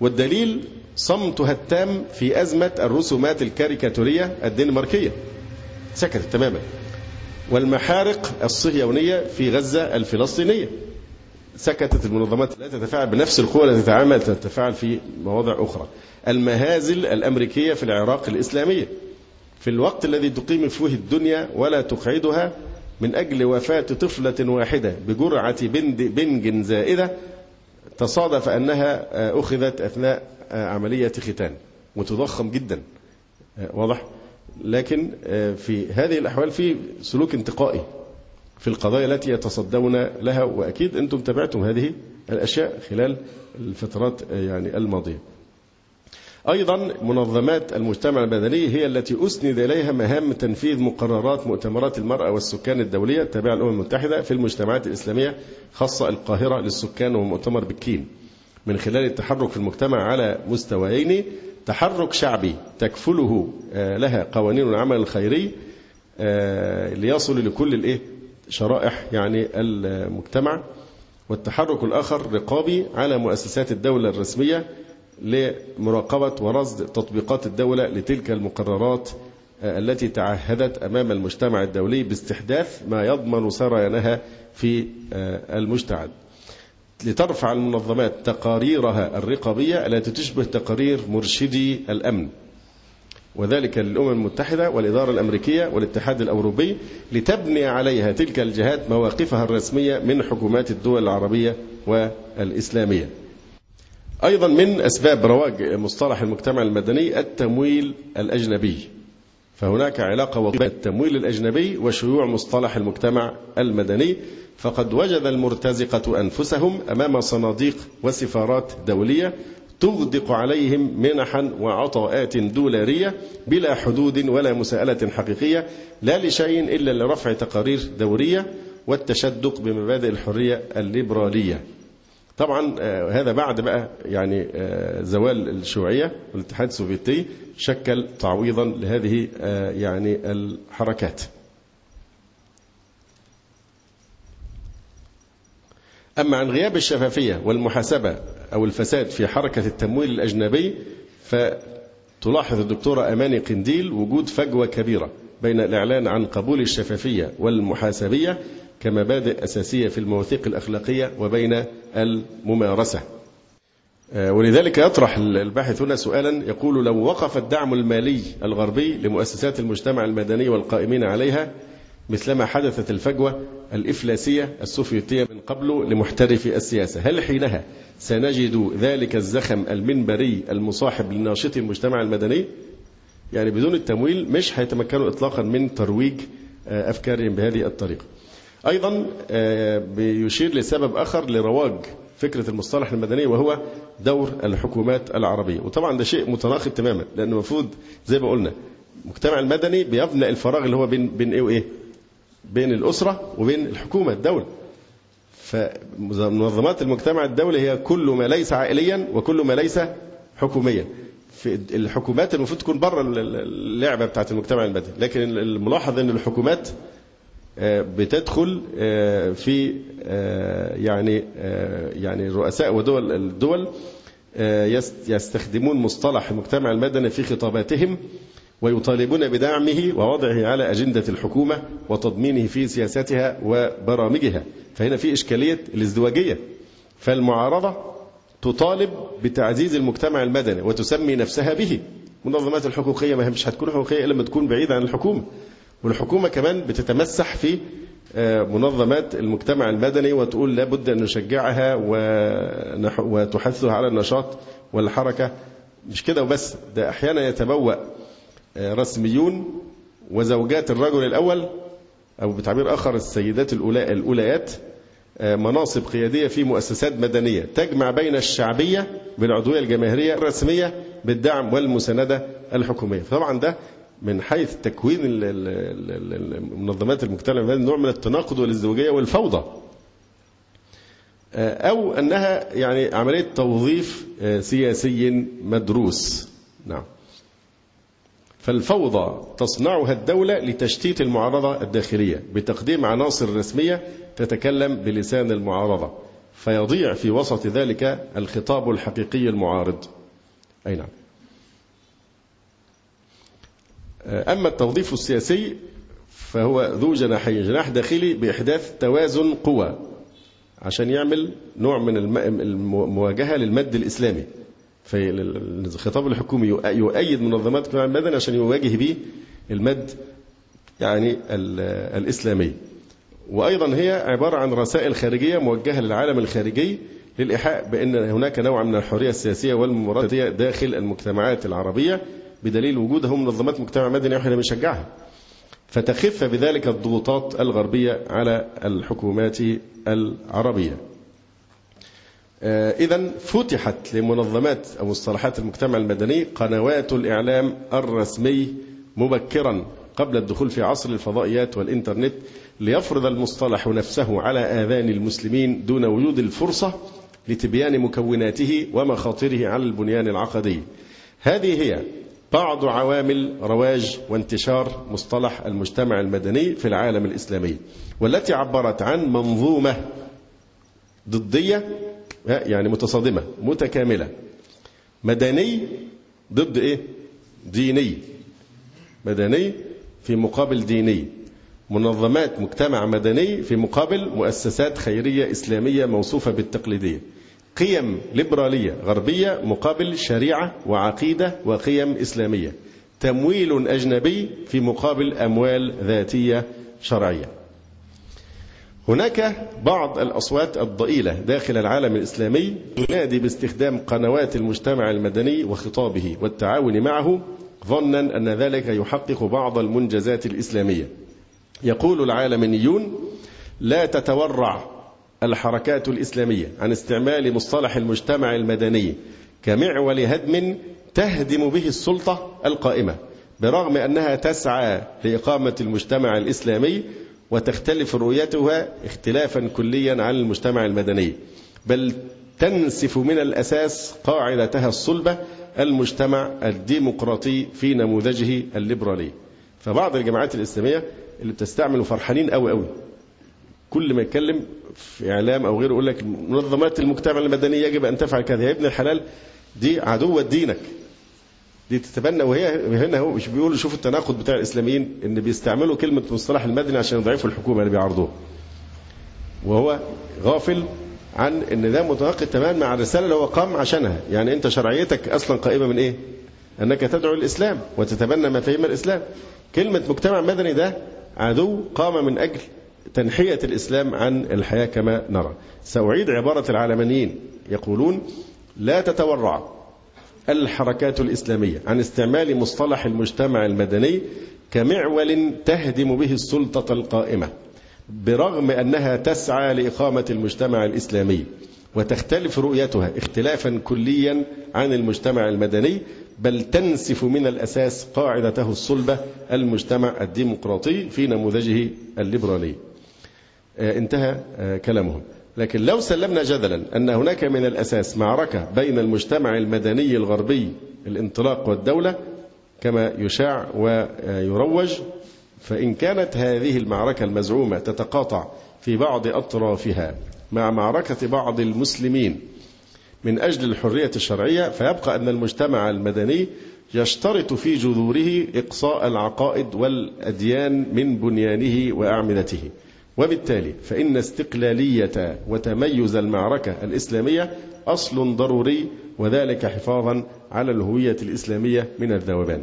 والدليل صمتها التام في أزمة الرسومات الكاريكاتورية الدنماركية. سكتت تماما. والمحارق الصهيونية في غزة الفلسطينية. سكتت المنظمات لا تتفاعل بنفس القوة التي تتعامل تتفاعل في مواضع أخرى. المهازل الأمريكية في العراق الإسلامية. في الوقت الذي تقيم فيه الدنيا ولا تقعدها من أجل وفاة طفلة واحدة بجرعة بنج زائدة تصادف أنها أخذت أثناء عملية ختان. متضخم جدا. واضح؟ لكن في هذه الأحوال في سلوك انتقائي في القضايا التي يتصدون لها وأكيد أنتم تابعتم هذه الأشياء خلال الفترات يعني الماضية. أيضا منظمات المجتمع المدني هي التي أسند إليها مهام تنفيذ مقررات مؤتمرات المرأة والسكان الدولية تابعة الأمم المتحدة في المجتمعات الإسلامية خاصة القاهرة للسكان ومؤتمر بكين. من خلال التحرك في المجتمع على مستويين تحرك شعبي تكفله لها قوانين العمل الخيري ليصل لكل الايه؟ شرائح يعني المجتمع. والتحرك الآخر رقابي على مؤسسات الدولة الرسمية لمراقبة ورصد تطبيقات الدولة لتلك المقررات التي تعهدت أمام المجتمع الدولي باستحداث ما يضمن سريانها في المجتمع لترفع المنظمات تقاريرها الرقابية التي تشبه تقارير مرشدي الأمن. وذلك للأمم المتحدة والإدارة الأمريكية والاتحاد الأوروبي لتبني عليها تلك الجهات مواقفها الرسمية من حكومات الدول العربية والإسلامية. أيضا من أسباب رواج مصطلح المجتمع المدني التمويل الأجنبي. فهناك علاقة وطيدة بين التمويل الأجنبي وشيوع مصطلح المجتمع المدني فقد وجد المرتزقة أنفسهم أمام صناديق وسفارات دولية تغدق عليهم منحا وعطاءات دولارية بلا حدود ولا مساءلة حقيقية لا لشيء إلا لرفع تقارير دورية والتشدق بمبادئ الحرية الليبرالية. طبعا هذا بعد بقى يعني زوال الشيوعية والاتحاد السوفيتي شكل تعويضا لهذه يعني الحركات. أما عن غياب الشفافية والمحاسبة أو الفساد في حركة التمويل الأجنبي فتلاحظ الدكتورة أماني قنديل وجود فجوة كبيرة بين الإعلان عن قبول الشفافية والمحاسبية كمبادئ أساسية في المواثيق الأخلاقية وبين الممارسة. ولذلك يطرح الباحث هنا سؤالا يقول لو وقف الدعم المالي الغربي لمؤسسات المجتمع المدني والقائمين عليها مثلما حدثت الفجوة الإفلاسية السوفيتية من قبل لمحترفي السياسة هل حينها سنجد ذلك الزخم المنبري المصاحب لناشطي المجتمع المدني؟ يعني بدون التمويل مش هيتمكنوا إطلاقا من ترويج أفكارهم بهذه الطريقة. أيضا بيشير لسبب آخر لرواج فكرة المصطلح المدني وهو دور الحكومات العربية وطبعا ده شيء متناقض تماما لأنه المفروض زي ما قلنا المجتمع المدني بيملأ الفراغ اللي هو بين بين إيه وإيه؟ بين الأسرة وبين الحكومة الدولة. فمنظمات المجتمع الدولي هي كل ما ليس عائليا وكل ما ليس حكوميا. في الحكومات المفروض تكون بره اللعبة بتاعت المجتمع المدني، لكن الملاحظ إن الحكومات بتدخل في يعني يعني رؤساء ودول الدول يستخدمون مصطلح المجتمع المدني في خطاباتهم ويطالبون بدعمه ووضعه على أجندة الحكومة وتضمينه في سياستها وبرامجها. فهنا في إشكالية الازدواجية. فالمعارضة تطالب بتعزيز المجتمع المدني وتسمي نفسها به. منظمات الحقوقية ما هي مش هتكون حقوقية إلا لما تكون بعيدة عن الحكومة. والحكومة كمان بتتمسح في منظمات المجتمع المدني وتقول لابد أن نشجعها وتحثها على النشاط والحركة. مش كده وبس ده أحيانا يتبوأ رسميون وزوجات الرجل الأول أو بتعبير آخر السيدات الأوليات مناصب قيادية في مؤسسات مدنية تجمع بين الشعبية بالعضوية الجماهيرية الرسمية بالدعم والمساندة الحكومية. طبعا ده من حيث تكوين منظمات المجتمع المدني نوع من التناقض والازدواجية والفوضى. أو أنها يعني عملية توظيف سياسي مدروس. نعم. فالفوضى تصنعها الدولة لتشتيت المعارضة الداخلية بتقديم عناصر رسمية تتكلم بلسان المعارضة فيضيع في وسط ذلك الخطاب الحقيقي المعارض. أي نعم. أما التوظيف السياسي فهو ذو جناحين جناح داخلي بإحداث توازن قوى عشان يعمل نوع من المواجهة للمد الإسلامي. فالخطاب الحكومي يؤيد منظمات المجتمع المدني عشان يواجه به المد يعني الإسلامي. وأيضا هي عبارة عن رسائل خارجية موجهة للعالم الخارجي للإيحاء بأن هناك نوع من الحرية السياسية والممارسة داخل المجتمعات العربية بدليل وجودهم منظمات مجتمع مدني وإحنا بنشجعها. فتخف بذلك الضغوطات الغربية على الحكومات العربية. إذا فتحت لمنظمات أو مصطلحات المجتمع المدني قنوات الإعلام الرسمي مبكرا قبل الدخول في عصر الفضائيات والإنترنت ليفرض المصطلح نفسه على آذان المسلمين دون وجود الفرصة لتبيان مكوناته ومخاطره على البنيان العقدي. هذه هي بعض عوامل رواج وانتشار مصطلح المجتمع المدني في العالم الإسلامي والتي عبرت عن منظومة ضدية يعني متصادمة متكاملة. مدني ضد إيه؟ ديني. مدني في مقابل ديني. منظمات مجتمع مدني في مقابل مؤسسات خيرية إسلامية موصوفة بالتقليدية. قيم ليبرالية غربية مقابل شريعة وعقيدة وقيم إسلامية. تمويل أجنبي في مقابل أموال ذاتية شرعية. هناك بعض الأصوات الضئيلة داخل العالم الإسلامي تنادي باستخدام قنوات المجتمع المدني وخطابه والتعاون معه ظنا أن ذلك يحقق بعض المنجزات الإسلامية. يقول العالميون لا تتورع الحركات الإسلامية عن استعمال مصطلح المجتمع المدني كمعول هدم تهدم به السلطة القائمة برغم أنها تسعى لإقامة المجتمع الإسلامي وتختلف رؤيتها اختلافا كليا عن المجتمع المدني بل تنسف من الأساس قاعدتها الصلبة المجتمع الديمقراطي في نموذجه الليبرالي. فبعض الجماعات الإسلامية اللي بتستعمل فرحانين قوي قوي كل ما يتكلم في إعلام أو غيره يقول لك منظمات المجتمع المدني يجب أن تفعل كذا يا ابن الحلال دي عدوة دينك دي تتبنى وهي هنا هو مش بيقولوا شوفوا التناقض بتاع الإسلاميين إن بيستعملوا كلمة مصطلح المدني عشان يضعفوا الحكومة اللي بيعرضوها. وهو غافل عن إن ده متناقض تماما مع الرسالة اللي هو قام عشانها، يعني أنت شرعيتك أصلا قائمة من إيه؟ أنك تدعو الإسلام وتتبنى مفاهيم الإسلام. كلمة مجتمع مدني ده عدو قام من أجل تنحية الإسلام عن الحياة كما نرى. سأعيد عبارة العلمانيين يقولون لا تتورع الحركات الإسلامية عن استعمال مصطلح المجتمع المدني كمعول تهدم به السلطة القائمة برغم أنها تسعى لإقامة المجتمع الإسلامي وتختلف رؤيتها اختلافا كليا عن المجتمع المدني بل تنسف من الأساس قاعدته الصلبة المجتمع الديمقراطي في نموذجه الليبرالي انتهى كلامهم. لكن لو سلمنا جدلا أن هناك من الأساس معركة بين المجتمع المدني الغربي الانطلاق والدولة كما يشاع ويروج فإن كانت هذه المعركة المزعومة تتقاطع في بعض أطرافها مع معركة بعض المسلمين من أجل الحرية الشرعية فيبقى أن المجتمع المدني يشترط في جذوره إقصاء العقائد والأديان من بنيانه وأعمدته. وبالتالي فإن استقلالية وتميز المعركة الإسلامية أصل ضروري وذلك حفاظا على الهوية الإسلامية من الذوبان.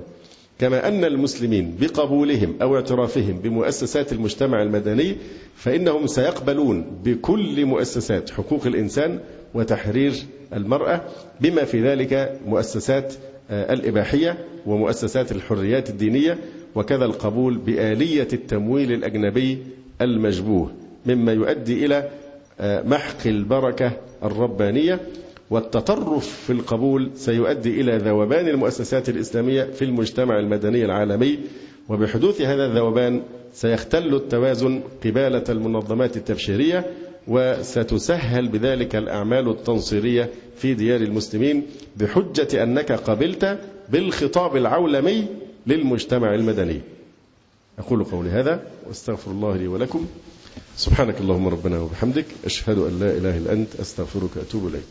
كما أن المسلمين بقبولهم أو اعترافهم بمؤسسات المجتمع المدني فإنهم سيقبلون بكل مؤسسات حقوق الإنسان وتحرير المرأة بما في ذلك مؤسسات الإباحية ومؤسسات الحريات الدينية وكذا القبول بآلية التمويل الأجنبي المشبوه مما يؤدي إلى محق البركة الربانية والتطرف في القبول سيؤدي إلى ذوبان المؤسسات الإسلامية في المجتمع المدني العالمي وبحدوث هذا الذوبان سيختل التوازن قبالة المنظمات التبشيرية وستسهل بذلك الأعمال التنصيرية في ديار المسلمين بحجة أنك قبلت بالخطاب العولمي للمجتمع المدني. أقول قولي هذا واستغفر الله لي ولكم. سبحانك اللهم ربنا وبحمدك أشهد أن لا إله إلا أنت أستغفرك وأتوب إليك.